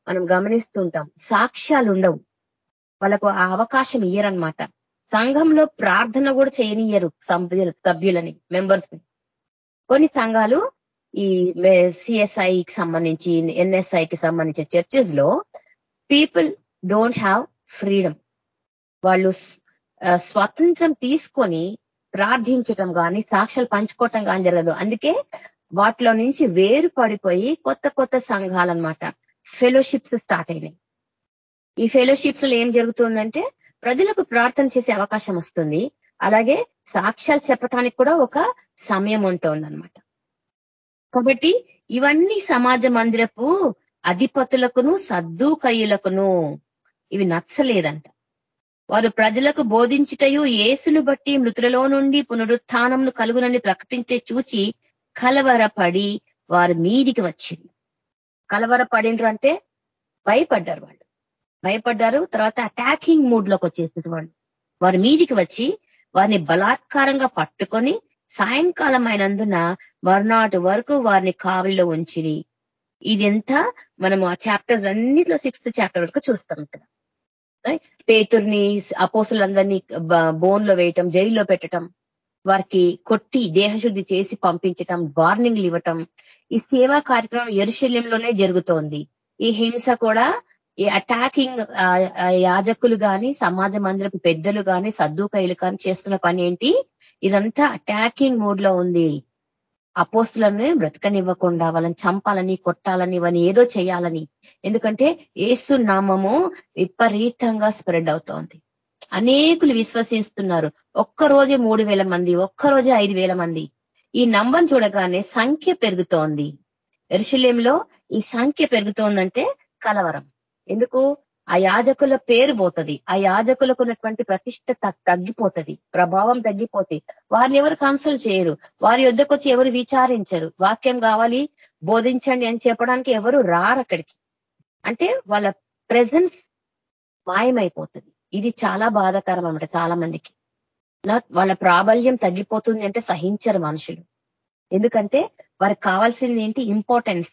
మనం గమనిస్తుంటాం సాక్ష్యాలు ఉండవు. వాళ్ళకు ఆ అవకాశం ఇయ్యరనమాట సంఘంలో ప్రార్థన కూడా చేయనియ్యరు సభ్యులు సభ్యులని మెంబర్స్ కొన్ని సంఘాలు ఈ సిఎస్ఐకి సంబంధించి ఎన్ఎస్ఐకి సంబంధించిన చర్చెస్లో పీపుల్ డోంట్ హ్యావ్ ఫ్రీడమ్. వాళ్ళు స్వతంత్రం తీసుకొని ప్రార్థించటం కానీ సాక్ష్యాలు పంచుకోవటం కానీ జరగదు. అందుకే వాటిలో నుంచి వేరు పడిపోయి కొత్త కొత్త సంఘాలన్నమాట. ఫెలోషిప్స్ స్టార్ట్ అయినాయి. ఈ ఫెలోషిప్స్లో ఏం జరుగుతుందంటే ప్రజలకు ప్రార్థన చేసే అవకాశం వస్తుంది. అలాగే సాక్ష్యాలు చెప్పటానికి కూడా ఒక సమయం ఉంటుందన్నమాట. కాబట్టి ఇవన్నీ సమాజ మందిరపు అధిపతులకును సర్దుకయ్యులకును ఇవి నచ్చలేదంట. వారు ప్రజలకు బోధించుటయు ఏసును బట్టి మృతులలో నుండి పునరుత్నములు కలుగునని ప్రకటించే చూచి కలవరపడి వారి మీదికి వచ్చింది. కలవరపడిండ్రు అంటే భయపడ్డారు వాళ్ళు. భయపడ్డారు తర్వాత అటాకింగ్ మూడ్లోకి వచ్చేసింది వాళ్ళు. వారి మీదికి వచ్చి వారిని బలాత్కారంగా పట్టుకొని సాయంకాలం అయినందున మరునాటి వరకు వారిని కావలిలో ఉంచిని ఇదంతా మనము ఆ చాప్టర్స్ అన్నిట్లో సిక్స్త్ చాప్టర్ వరకు చూస్తాం ఇక్కడ పేతుర్ని అపోసులందరినీ బోన్లో వేయటం జైల్లో పెట్టడం వారికి కొట్టి దేహశుద్ధి చేసి పంపించటం వార్నింగ్లు ఇవ్వటం ఈ సేవా కార్యక్రమం ఎరుశల్యంలోనే జరుగుతోంది. ఈ హింస కూడా ఈ అటాకింగ్ యాజకులు కానీ సమాజ మందిరపు పెద్దలు కానీ సర్దుకైలు కానీ చేస్తున్న పని ఏంటి? ఇదంతా అటాకింగ్ మూడ్లో ఉంది. అపోస్తులను బ్రతకనివ్వకుండా వాళ్ళని చంపాలని కొట్టాలని ఇవన్నీ ఏదో చేయాలని. ఎందుకంటే ఏసు నామము విపరీతంగా స్ప్రెడ్ అవుతోంది. అనేకులు విశ్వసిస్తున్నారు. ఒక్కరోజే మూడు వేల మంది ఒక్కరోజే ఐదు వేల మంది. ఈ నంబర్ చూడగానే సంఖ్య పెరుగుతోంది. ఎరుశల్యంలో ఈ సంఖ్య పెరుగుతోందంటే కలవరం. ఎందుకు? ఆ యాజకుల పేరు పోతుంది. ఆ యాజకులకు ఉన్నటువంటి ప్రతిష్ట తగ్గిపోతుంది. ప్రభావం తగ్గిపోతుంది వారిని ఎవరు కన్సల్ట్ చేయరు. వారి యుద్ధకు వచ్చి ఎవరు విచారించరు. వాక్యం కావాలి బోధించండి అని చెప్పడానికి ఎవరు రారు అక్కడికి అంటే వాళ్ళ ప్రెజెన్స్ మాయమైపోతుంది. ఇది చాలా బాధాకరం అనమాట చాలా మందికి వాళ్ళ ప్రాబల్యం తగ్గిపోతుంది అంటే సహించరు మనుషులు. ఎందుకంటే వారికి కావాల్సింది ఏంటి? ఇంపార్టెన్స్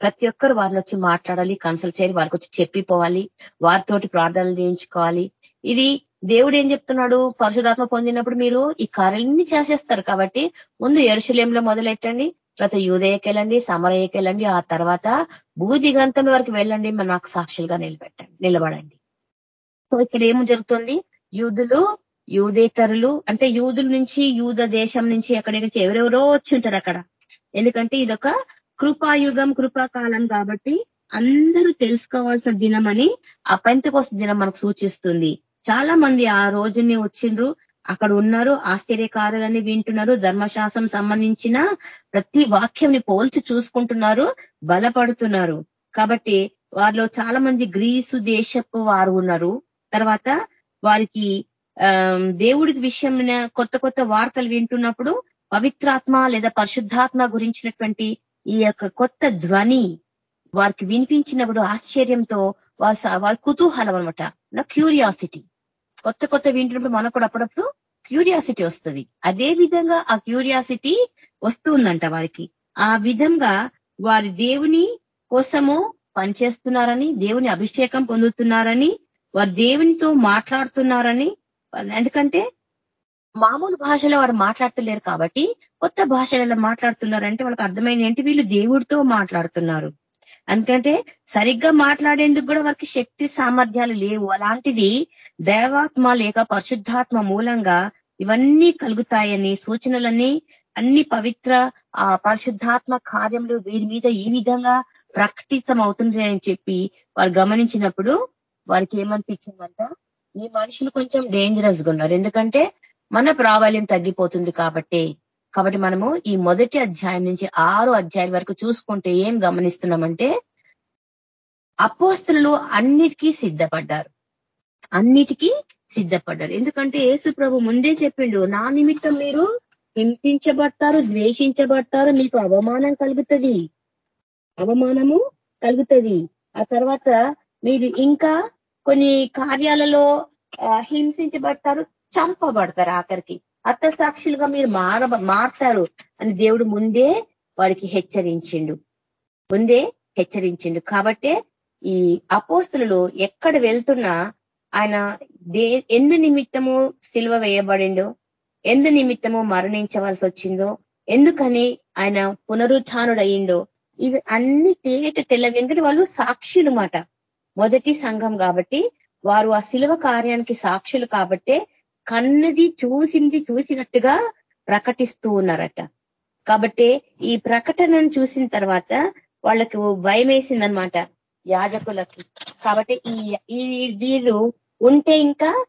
ప్రతి ఒక్కరు వారిని వచ్చి మాట్లాడాలి కన్సల్ట్ చేయాలి వారికి వచ్చి చెప్పిపోవాలి వారితోటి ప్రార్థనలు చేయించుకోవాలి. ఇది దేవుడు ఏం చెప్తున్నాడు? పరిశుధాత్మ పొందినప్పుడు మీరు ఈ కార్యాలన్నీ చేసేస్తారు కాబట్టి ముందు ఎరుశల్యంలో మొదలెట్టండి తర్వాత యూదయకెళ్ళండి సమరయ్యకెళ్ళండి ఆ తర్వాత భూదిగంతం వరకు వెళ్ళండి నాకు సాక్షులుగా నిలబెట్టండి నిలబడండి. సో ఇక్కడ ఏం జరుగుతుంది? యూదులు యూదేతరులు అంటే యూదుల నుంచి యూద దేశం నుంచి ఎక్కడి ఎవరెవరో వచ్చి ఉంటారు అక్కడ. ఎందుకంటే ఇదొక కృపాయుగం కృపాకాలం కాబట్టి అందరూ తెలుసుకోవాల్సిన దినం అని ఆ పెంతకోస దినం మనకు సూచిస్తుంది. చాలా మంది ఆ రోజునే వచ్చిండ్రు అక్కడ ఉన్నారు ఆశ్చర్యకారులని వింటున్నారు ధర్మశాస్త్రం సంబంధించిన ప్రతి వాక్యంని పోల్చి చూసుకుంటున్నారు బలపడుతున్నారు. కాబట్టి వారిలో చాలా మంది గ్రీసు దేశపు వారు ఉన్నారు. తర్వాత వారికి దేవుడికి విషయం కొత్త కొత్త వార్తలు వింటున్నప్పుడు పవిత్రాత్మ లేదా పరిశుద్ధాత్మ గురించినటువంటి ఈ యొక్క కొత్త ధ్వని వారికి వినిపించినప్పుడు ఆశ్చర్యంతో వారి వారి కుతూహలం అనమాట నా క్యూరియాసిటీ. కొత్త కొత్త వింటున్నప్పుడు మనకు కూడా అప్పుడప్పుడు క్యూరియాసిటీ వస్తుంది. అదే విధంగా ఆ క్యూరియాసిటీ వస్తుందంట వారికి. ఆ విధంగా వారి దేవుని కోసము పనిచేస్తున్నారని దేవుని అభిషేకం పొందుతున్నారని వారు దేవునితో మాట్లాడుతున్నారని ఎందుకంటే మామూలు భాషలో వారు మాట్లాడతలేరు కాబట్టి కొత్త భాషలలో మాట్లాడుతున్నారంటే వాళ్ళకి అర్థమైంది ఏంటి? వీళ్ళు దేవుడితో మాట్లాడుతున్నారు. ఎందుకంటే సరిగ్గా మాట్లాడేందుకు కూడా వారికి శక్తి సామర్థ్యాలు లేవు. అలాంటిది దేవాత్మ లేక పరిశుద్ధాత్మ మూలంగా ఇవన్నీ కలుగుతాయని సూచనలన్నీ అన్ని పవిత్ర ఆ పరిశుద్ధాత్మ కార్యములు వీరి మీద ఈ విధంగా ప్రకటితం అవుతుంది అని చెప్పి వారు గమనించినప్పుడు వారికి ఏమనిపించిందంట? ఈ మనుషులు కొంచెం డేంజరస్గా ఉన్నారు. ఎందుకంటే మన ప్రాబల్యం తగ్గిపోతుంది కాబట్టి. కాబట్టి మనము ఈ మొదటి అధ్యాయం నుంచి ఆరు అధ్యాయం వరకు చూసుకుంటే ఏం గమనిస్తున్నామంటే అపోస్తులు అన్నిటికీ సిద్ధపడ్డారు. అన్నిటికీ సిద్ధపడ్డారు. ఎందుకంటే యేసు ప్రభు ముందే చెప్పిండు నా నిమిత్తం మీరు హింసించబడతారు ద్వేషించబడతారు మీకు అవమానం కలుగుతుంది. అవమానము కలుగుతుంది. ఆ తర్వాత మీరు ఇంకా కొన్ని కార్యాలలో హింసించబడతారు చంపబడతారు ఆఖరికి. అర్థసాక్షులుగా మీరు మార మారతారు అని దేవుడు ముందే వారికి హెచ్చరించిండు. ముందే హెచ్చరించిండు. కాబట్టే ఈ అపోస్తులు ఎక్కడ వెళ్తున్నా ఆయన దే ఎందు నిమిత్తము సిల్వ వేయబడిండో ఎందు నిమిత్తము మరణించవలసి వచ్చిందో ఎందుకని ఆయన పునరుత్డయిండో ఇవి అన్ని తేట తెల్లవి ఎందుకంటే వాళ్ళు సాక్షులు మాట. మొదటి సంఘం కాబట్టి వారు ఆ శిలువ కార్యానికి సాక్షులు కాబట్టే కన్నది చూసింది చూసినట్టుగా ప్రకటిస్తూ ఉన్నారట. కాబట్టి ఈ ప్రకటనను చూసిన తర్వాత వాళ్ళకు భయం వేసిందనమాట యాజకులకి. కాబట్టి ఈ ఈ వీరు ఉంటే ఇంకా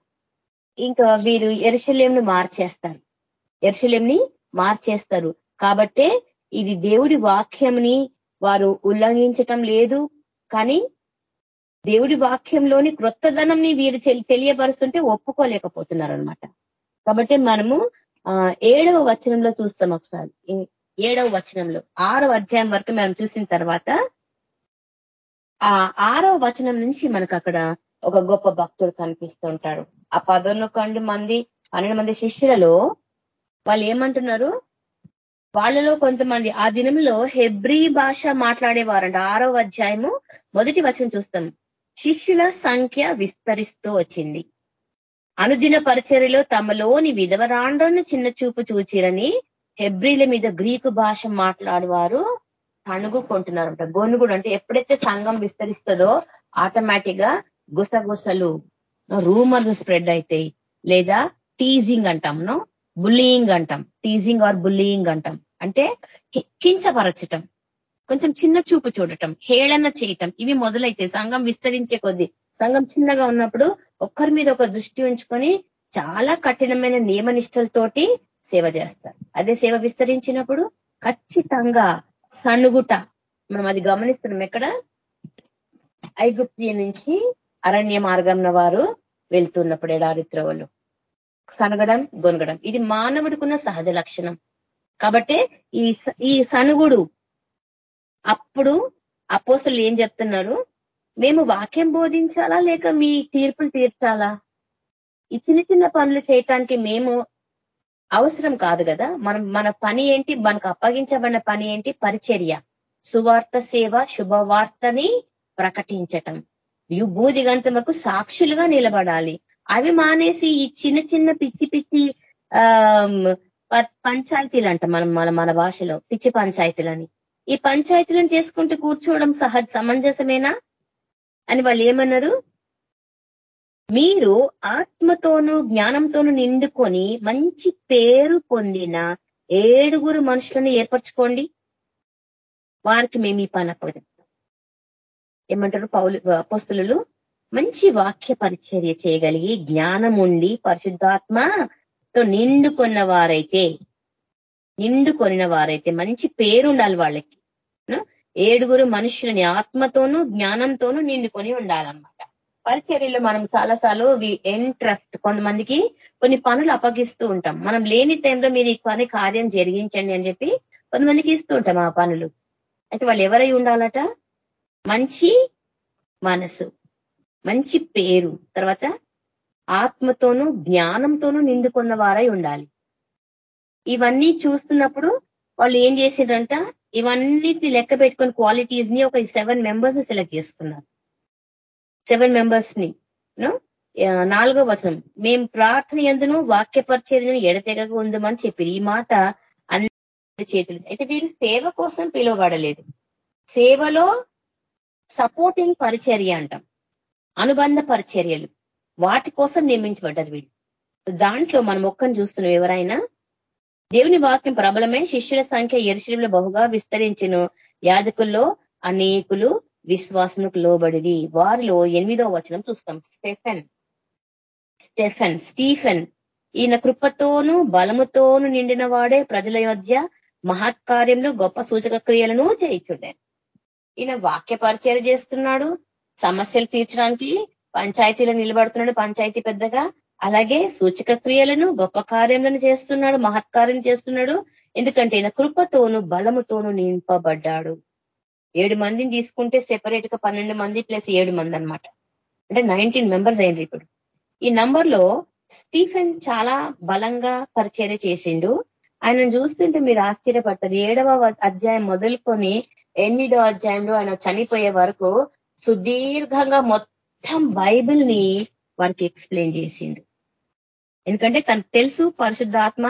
ఇంకా వీరు ఎరుశల్యంను మార్చేస్తారు. ఎరుశల్యంని మార్చేస్తారు. కాబట్టే ఇది దేవుడి వాక్యంని వారు ఉల్లంఘించటం లేదు. కానీ దేవుడి వాక్యంలోని క్రొత్తదనంని వీరు తెలియపరుస్తుంటే ఒప్పుకోలేకపోతున్నారు అనమాట కాబట్టి మనము ఏడవ వచనంలో చూస్తాం ఒకసారి. ఏడవ వచనంలో ఆరవ అధ్యాయం వరకు మనం చూసిన తర్వాత ఆ ఆరవ వచనం నుంచి మనకు అక్కడ ఒక గొప్ప భక్తుడు కనిపిస్తుంటాడు ఆ పదకొండు మంది పన్నెండు మంది శిష్యులలో వాళ్ళు ఏమంటున్నారు? వాళ్ళలో కొంతమంది ఆ దినంలో హెబ్రీ భాష మాట్లాడేవారంట. ఆరో అధ్యాయము మొదటి వచనం చూస్తాం. శిష్యుల సంఖ్య విస్తరిస్తూ వచ్చింది. అనుదిన పరిచర్యలో తమలోని విధవరాండ్రను చిన్న చూపు చూచిరని హెబ్రిల మీద గ్రీకు భాష మాట్లాడేవారు తణుగుకుంటున్నారంట. గొనుగుడు అంటే ఎప్పుడైతే సంఘం విస్తరిస్తుందో ఆటోమేటిక్గా గుసగుసలు రూమర్స్ స్ప్రెడ్ అవుతాయి లేదా టీజింగ్ అంటాం బుల్లీయింగ్ అంటాం. టీజింగ్ ఆర్ బుల్లీయింగ్ అంటాం. అంటే కించపరచటం. కొంచెం చిన్న చూపు చూడటం హేళన చేయటం ఇవి మొదలైతే సంఘం విస్తరించే కొద్దీ. సంఘం చిన్నగా ఉన్నప్పుడు ఒక్కరి మీద ఒక దృష్టి ఉంచుకొని చాలా కఠినమైన నియమనిష్టలతోటి సేవ చేస్తారు. అదే సేవ విస్తరించినప్పుడు ఖచ్చితంగా సనుగుట మనం అది గమనిస్తున్నాం ఎక్కడ? ఐగుప్తి నుంచి అరణ్య మార్గం వారు వెళ్తున్నప్పుడు ఎడారి త్రోవలు. సనగడం గొనగడం ఇది మానవుడికున్న సహజ లక్షణం. కాబట్టి ఈ ఈ సనుగుడు అప్పుడు అపోస్తులు ఏం చెప్తున్నారు? మేము వాక్యం బోధించాలా లేక మీ తీర్పులు తీర్చాలా? ఈ చిన్న చిన్న పనులు చేయటానికి మేము అవసరం కాదు కదా? మనం మన పని ఏంటి? మనకు అప్పగించబడిన పని ఏంటి? పరిచర్య. సువార్త సేవ శుభవార్తని ప్రకటించటం. భూదిగంత వరకు సాక్షులుగా నిలబడాలి. అవి మానేసి ఈ చిన్న చిన్న పిచ్చి పిచ్చి పంచాయతీలు అంట మనం మన మన భాషలో. పిచ్చి పంచాయతీలని. ఈ పంచాయతీలను చేసుకుంటూ కూర్చోవడం సహజ సమంజసమేనా? అని వాళ్ళు ఏమన్నారు? మీరు ఆత్మతోనూ జ్ఞానంతోనూ నిండుకొని మంచి పేరు పొందిన ఏడుగురు మనుషులను ఏర్పరచుకోండి. వారికి మేము ఈ పని అప్పచెప్తాం. ఏమంటారు పౌలు అపస్తులు? మంచి వాక్య పరిచర్య చేయగలిగి జ్ఞానం ఉండి పరిశుద్ధాత్మతో నిండుకున్న వారైతే నిండుకొనిన వారైతే మంచి పేరు ఉండాలి వాళ్ళకి. ఏడుగురు మనుషులని ఆత్మతోనూ జ్ఞానంతోనూ నిండుకొని ఉండాలన్నమాట. పరిచర్యలో మనం చాలాసార్లు ఇంట్రెస్ట్ కొంతమందికి కొన్ని పనులు అప్పగిస్తూ ఉంటాం. మనం లేని టైంలో మీరు ఈ పని కార్యం జరిగించండి అని చెప్పి కొంతమందికి ఇస్తూ ఉంటాం ఆ పనులు. అయితే వాళ్ళు ఎవరై ఉండాలట? మంచి మనసు మంచి పేరు తర్వాత ఆత్మతోనూ జ్ఞానంతోనూ నిండుకున్న వారై ఉండాలి. ఇవన్నీ చూస్తున్నప్పుడు వాళ్ళు ఏం చేసిండ్రంట ఇవన్నిటిని లెక్క పెట్టుకుని క్వాలిటీస్ని ఒక సెవెన్ మెంబర్స్ సెలెక్ట్ చేసుకున్నారు. సెవెన్ మెంబర్స్ని నాలుగో వచనం. మేము ప్రార్థన ఎందును వాక్య పరిచర్యను ఎడతెగక ఉందమని చెప్పి ఈ మాట అందరి చేతులు. అయితే వీరు సేవ కోసం పిలువబడలేదు. సేవలో సపోర్టింగ్ పరిచర్య అంటాం. అనుబంధ పరిచర్యలు. వాటి కోసం నియమించబడ్డారు వీళ్ళు దాంట్లో మనం ఒక్కని చూస్తున్నాం ఎవరైనా? దేవుని వాక్యం ప్రబలమే శిష్యుల సంఖ్య ఎరుశలంలో బహుగా విస్తరించిన. యాజకుల్లో అనేకులు విశ్వాసముకు లోబడి వారిలో ఎనిమిదో వచనం చూస్తాం. స్టెఫెన్. Stephen Stephen. ఈయన కృపతోనూ బలముతోనూ నిండిన వాడే ప్రజల మధ్య మహత్కార్యంలో గొప్ప సూచక క్రియలను చేయించుండే. ఈయన వాక్య పరిచయం చేస్తున్నాడు. సమస్యలు తీర్చడానికి పంచాయతీలో నిలబడుతున్నాడు. పంచాయతీ పెద్దగా అలాగే సూచక క్రియలను గొప్ప కార్యములను చేస్తున్నాడు మహత్కార్యం చేస్తున్నాడు. ఎందుకంటే ఈయన కృపతోను బలముతోను నింపబడ్డాడు. ఏడు మందిని తీసుకుంటే సెపరేట్గా పన్నెండు మంది ప్లస్ ఏడు మంది అనమాట అంటే నైన్టీన్ మెంబర్స్ అయింది ఇప్పుడు. ఈ నంబర్లో స్టీఫెన్ చాలా బలంగా పరిచర్య చేసిండు. ఆయనను చూస్తుంటే మీరు ఆశ్చర్యపడతారు. ఏడవ అధ్యాయం మొదలుకొని ఎనిమిదో అధ్యాయంలో ఆయన చనిపోయే వరకు సుదీర్ఘంగా మొత్తం బైబిల్ని వారికి ఎక్స్ప్లెయిన్ చేసిండు. ఎందుకంటే తనకు తెలుసు పరిశుద్ధాత్మ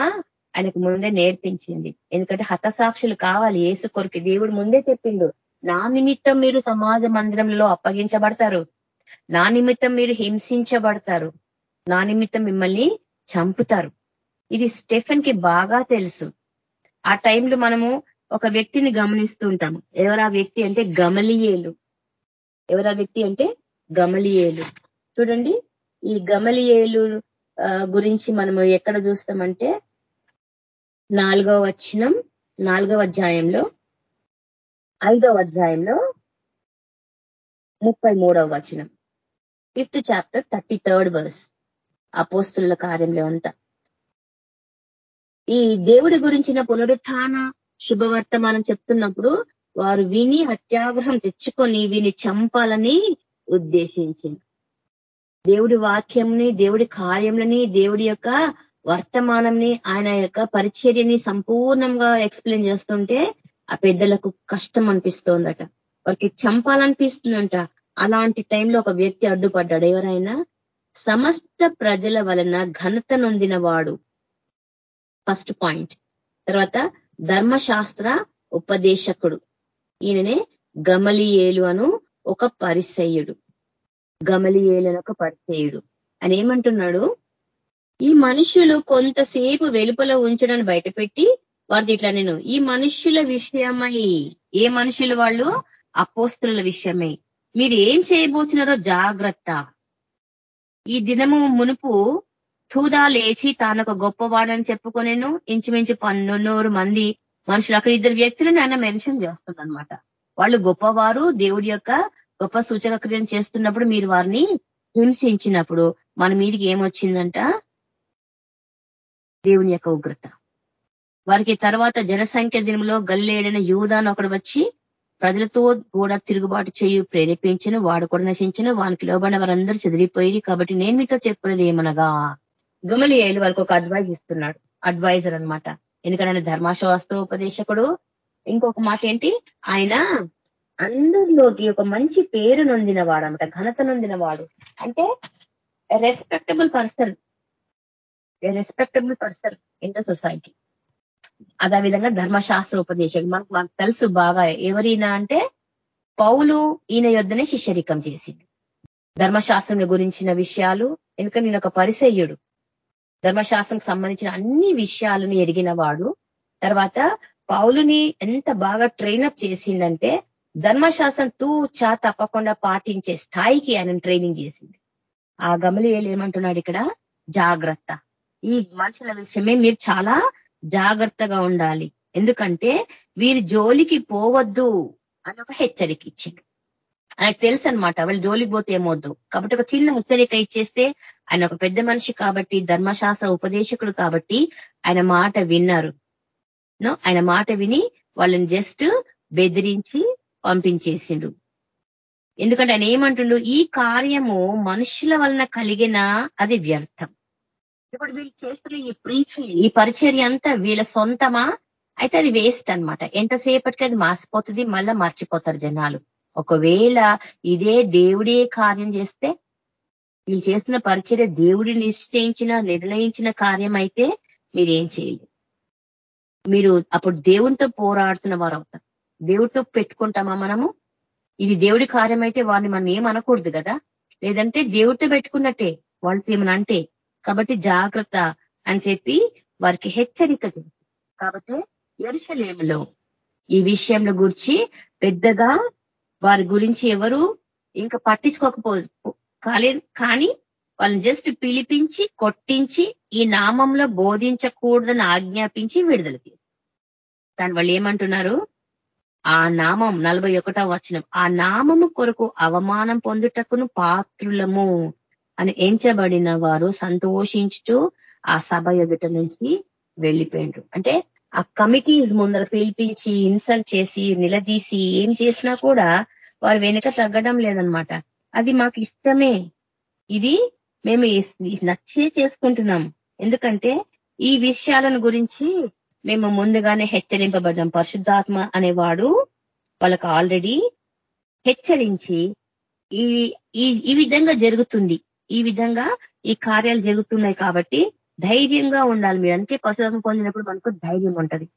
ఆయనకు ముందే నేర్పించింది. ఎందుకంటే హతసాక్షులు కావాలి. ఏసు కొరికి దేవుడు ముందే చెప్పిండు నా నిమిత్తం మీరు సమాజ మందిరంలో అప్పగించబడతారు. నా నిమిత్తం మీరు హింసించబడతారు. నా నిమిత్తం మిమ్మల్ని చంపుతారు. ఇది స్టెఫెన్కి బాగా తెలుసు. ఆ టైంలో మనము ఒక వ్యక్తిని గమనిస్తూ ఉంటాము. ఎవరా వ్యక్తి అంటే గమలియేలు. ఎవరా వ్యక్తి అంటే గమలియేలు. చూడండి. ఈ గమలియేలు గురించి మనము ఎక్కడ చూస్తామంటే నాలుగవ వచనం నాలుగవ అధ్యాయంలో ఐదవ అధ్యాయంలో ముప్పై మూడవ వచనం. Fifth chapter thirty third verse అపోస్తుల కార్యంలో అంతా. ఈ దేవుడి గురించిన పునరుత్న శుభవర్తమానం చెప్తున్నప్పుడు వారు విని అత్యాగ్రహం తెచ్చుకొని విని చంపాలని ఉద్దేశించింది. దేవుడి వాక్యంని దేవుడి కార్యంలని దేవుడి యొక్క వర్తమానంని ఆయన యొక్క పరిచర్యని సంపూర్ణంగా ఎక్స్ప్లెయిన్ చేస్తుంటే ఆ పెద్దలకు కష్టం అనిపిస్తోందట. వారికి చంపాలనిపిస్తుందంట. అలాంటి టైంలో ఒక వ్యక్తి అడ్డుపడ్డాడు. ఎవరైనా? సమస్త ప్రజల వలన ఘనత నొందిన వాడు ఫస్ట్ పాయింట్. తర్వాత ధర్మశాస్త్ర ఉపదేశకుడు. ఈయననే గమలియేలు అను ఒక పరిసయ్యుడు. గమలియేలు పరిచేయుడు. ఒక అని ఏమంటున్నాడు? ఈ మనుషులు కొంతసేపు వెలుపల ఉంచడని బయటపెట్టి వారిది ఇట్లా నేను ఈ మనుష్యుల విషయమై ఏ మనుషులు వాళ్ళు? అపోస్తుల విషయమై. మీరు ఏం చేయబోతున్నారో జాగ్రత్త. ఈ దినము మునుపు ఠూదా లేచి తానొక గొప్పవాడని చెప్పుకొనేను. ఇంచుమించు పన్నెన్నూరు మంది మనుషులు. అక్కడ ఇద్దరు వ్యక్తులను ఆయన మెన్షన్ చేస్తుందనమాట వాళ్ళు గొప్పవారు దేవుడి యొక్క గొప్ప సూచక క్రియను చేస్తున్నప్పుడు మీరు వారిని హింసించినప్పుడు మన మీదికి ఏమొచ్చిందంట? దేవుని యొక్క ఉగ్రత. వారికి తర్వాత జనసంఖ్య దినంలో గల్లేడైన యూదాను ఒకడు వచ్చి ప్రజలతో కూడా తిరుగుబాటు చేయు ప్రేరేపించిన వాడు కూడా నశించిన వానికి లోబడిన వారందరూ చెదిరిపోయి కాబట్టి నేను మీతో చెప్పలేదు ఏమనగా గమలియేలు వారికి ఒక అడ్వైజ్ ఇస్తున్నాడు. అడ్వైజర్ అనమాట ఎందుకంటే ఆయన ధర్మశాస్త్ర ఉపదేశకుడు. ఇంకొక మాట ఏంటి ఆయన అందరిలోకి ఒక మంచి పేరు నొందిన వాడు అనమాట ఘనత నొందిన వాడు. అంటే respectable person respectable person in the society అదేవిధంగా ధర్మశాస్త్ర ఉపదేశం. మనకు మాకు తెలుసు బాగా. ఎవరైనా అంటే పౌలు ఈయన యొద్దనే శిష్యరికం చేసింది ధర్మశాస్త్రం గురించిన విషయాలు ఎందుకంటే నేను ఒక పరిసయ్యుడు ధర్మశాస్త్రం సంబంధించిన అన్ని విషయాలను ఎరిగిన వాడు. తర్వాత పౌలుని ఎంత బాగా ట్రైనప్ చేసిందంటే ధర్మశాస్త్రం తూ చా తప్పకుండా పాటించే స్థాయికి ఆయన ట్రైనింగ్ చేసింది. ఆ గమలియలు ఏమంటున్నాడు ఇక్కడ? జాగ్రత్త. ఈ మనుషుల విషయమే మీరు చాలా జాగ్రత్తగా ఉండాలి. ఎందుకంటే వీరి జోలికి పోవద్దు అని ఒక హెచ్చరిక ఇచ్చింది ఆయనకు తెలుసు అనమాట వాళ్ళు జోలికి పోతే ఏమొద్దు. కాబట్టి ఒక చిన్న హెచ్చరిక ఇచ్చేస్తే ఆయన ఒక పెద్ద మనిషి కాబట్టి ధర్మశాస్త్ర ఉపదేశకుడు కాబట్టి ఆయన మాట విన్నారు. ఆయన మాట విని వాళ్ళని జస్ట్ బెదిరించి పంపించేసిండ్రు ఎందుకంటే ఆయన ఏమంటుండు? ఈ కార్యము మనుషుల వలన కలిగిన అది వ్యర్థం. ఇప్పుడు వీళ్ళు చేస్తున్న ఈ ప్రీచ్ ఈ పరిచర్య అంతా వీళ్ళ సొంతమా? అయితే అది వేస్ట్ అనమాట ఎంతసేపటికి అది మాసిపోతుంది మళ్ళా మర్చిపోతారు జనాలు. ఒకవేళ ఇదే దేవుడే కార్యం చేస్తే వీళ్ళు చేస్తున్న పరిచర్య దేవుడి నిశ్చయించిన నిర్ణయించిన కార్యం అయితే మీరేం చేయలేదు మీరు అప్పుడు దేవునితో పోరాడుతున్న వారు అవుతారు దేవుడితో పెట్టుకుంటామా మనము? ఇది దేవుడి కార్యం అయితే వారిని మనం ఏమనకూడదు కదా? లేదంటే దేవుడితో పెట్టుకున్నట్టే వాళ్ళతో ఏమని అంటే కాబట్టి జాగ్రత్త అని చెప్పి వారికి హెచ్చరిక చేస్తుంది కాబట్టి ఎరుసలేములో ఈ విషయంలో గురించి పెద్దగా వారి గురించి ఎవరు ఇంకా పట్టించుకోకపో కాలేదు. కానీ వాళ్ళని జస్ట్ పిలిపించి కొట్టించి ఈ నామంలో బోధించకూడదని ఆజ్ఞాపించి విడుదల చేస్తారు దాని వాళ్ళు ఏమంటున్నారు? ఆ నామం నలభై ఒకటో వచనం ఆ నామము కొరకు అవమానం పొందుటకును పాత్రులము అని ఎంచబడిన వారు సంతోషించుతూ ఆ సభ ఎదుట నుంచి వెళ్ళిపోయిండ్రు. అంటే ఆ కమిటీస్ ముందర పిలిపించి ఇన్సల్ట్ చేసి నిలదీసి ఏం చేసినా కూడా వారు వెనుక తగ్గడం లేదనమాట అది మాకు ఇష్టమే. ఇది మేము నచ్చే చేసుకుంటున్నాం. ఎందుకంటే ఈ విషయాలను గురించి మేము ముందుగానే హెచ్చరింపబడ్డాం. పరిశుద్ధాత్మ అనేవాడు వాళ్ళకు ఆల్రెడీ హెచ్చరించి ఈ ఈ విధంగా జరుగుతుంది. ఈ విధంగా ఈ కార్యాలు జరుగుతున్నాయి కాబట్టి ధైర్యంగా ఉండాలి మీరు. అందుకే పశురాత్మ పొందినప్పుడు మనకు ధైర్యం ఉంటది.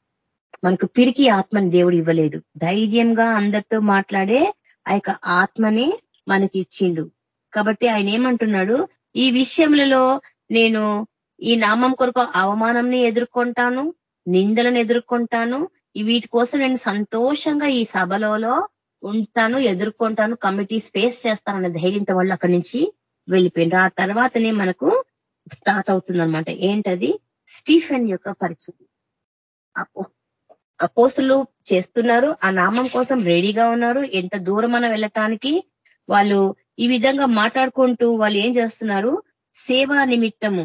మనకు పిరికి ఆత్మని దేవుడు ఇవ్వలేదు. ధైర్యంగా అందరితో మాట్లాడే ఆ యొక్క ఆత్మని మనకి ఇచ్చిండు. కాబట్టి ఆయన ఏమంటున్నాడు? ఈ విషయములలో నేను ఈ నామం కొరకు అవమానంని ఎదుర్కొంటాను. నిందలను ఎదుర్కొంటాను. వీటి కోసం నేను సంతోషంగా ఈ సభలో ఉంటాను ఎదుర్కొంటాను కమిటీ స్పేస్ చేస్తానన్న ధైర్యంతో వాళ్ళు అక్కడి నుంచి వెళ్ళిపోయింది ఆ తర్వాతనే మనకు స్టార్ట్ అవుతుంది అనమాట ఏంటది? స్టీఫెన్ యొక్క పరిస్థితి అపోసులు చేస్తున్నారు. ఆ నామం కోసం రెడీగా ఉన్నారు. ఎంత దూరం మనం వెళ్ళటానికి వాళ్ళు ఈ విధంగా మాట్లాడుకుంటూ వాళ్ళు ఏం చేస్తున్నారు? సేవా నిమిత్తము.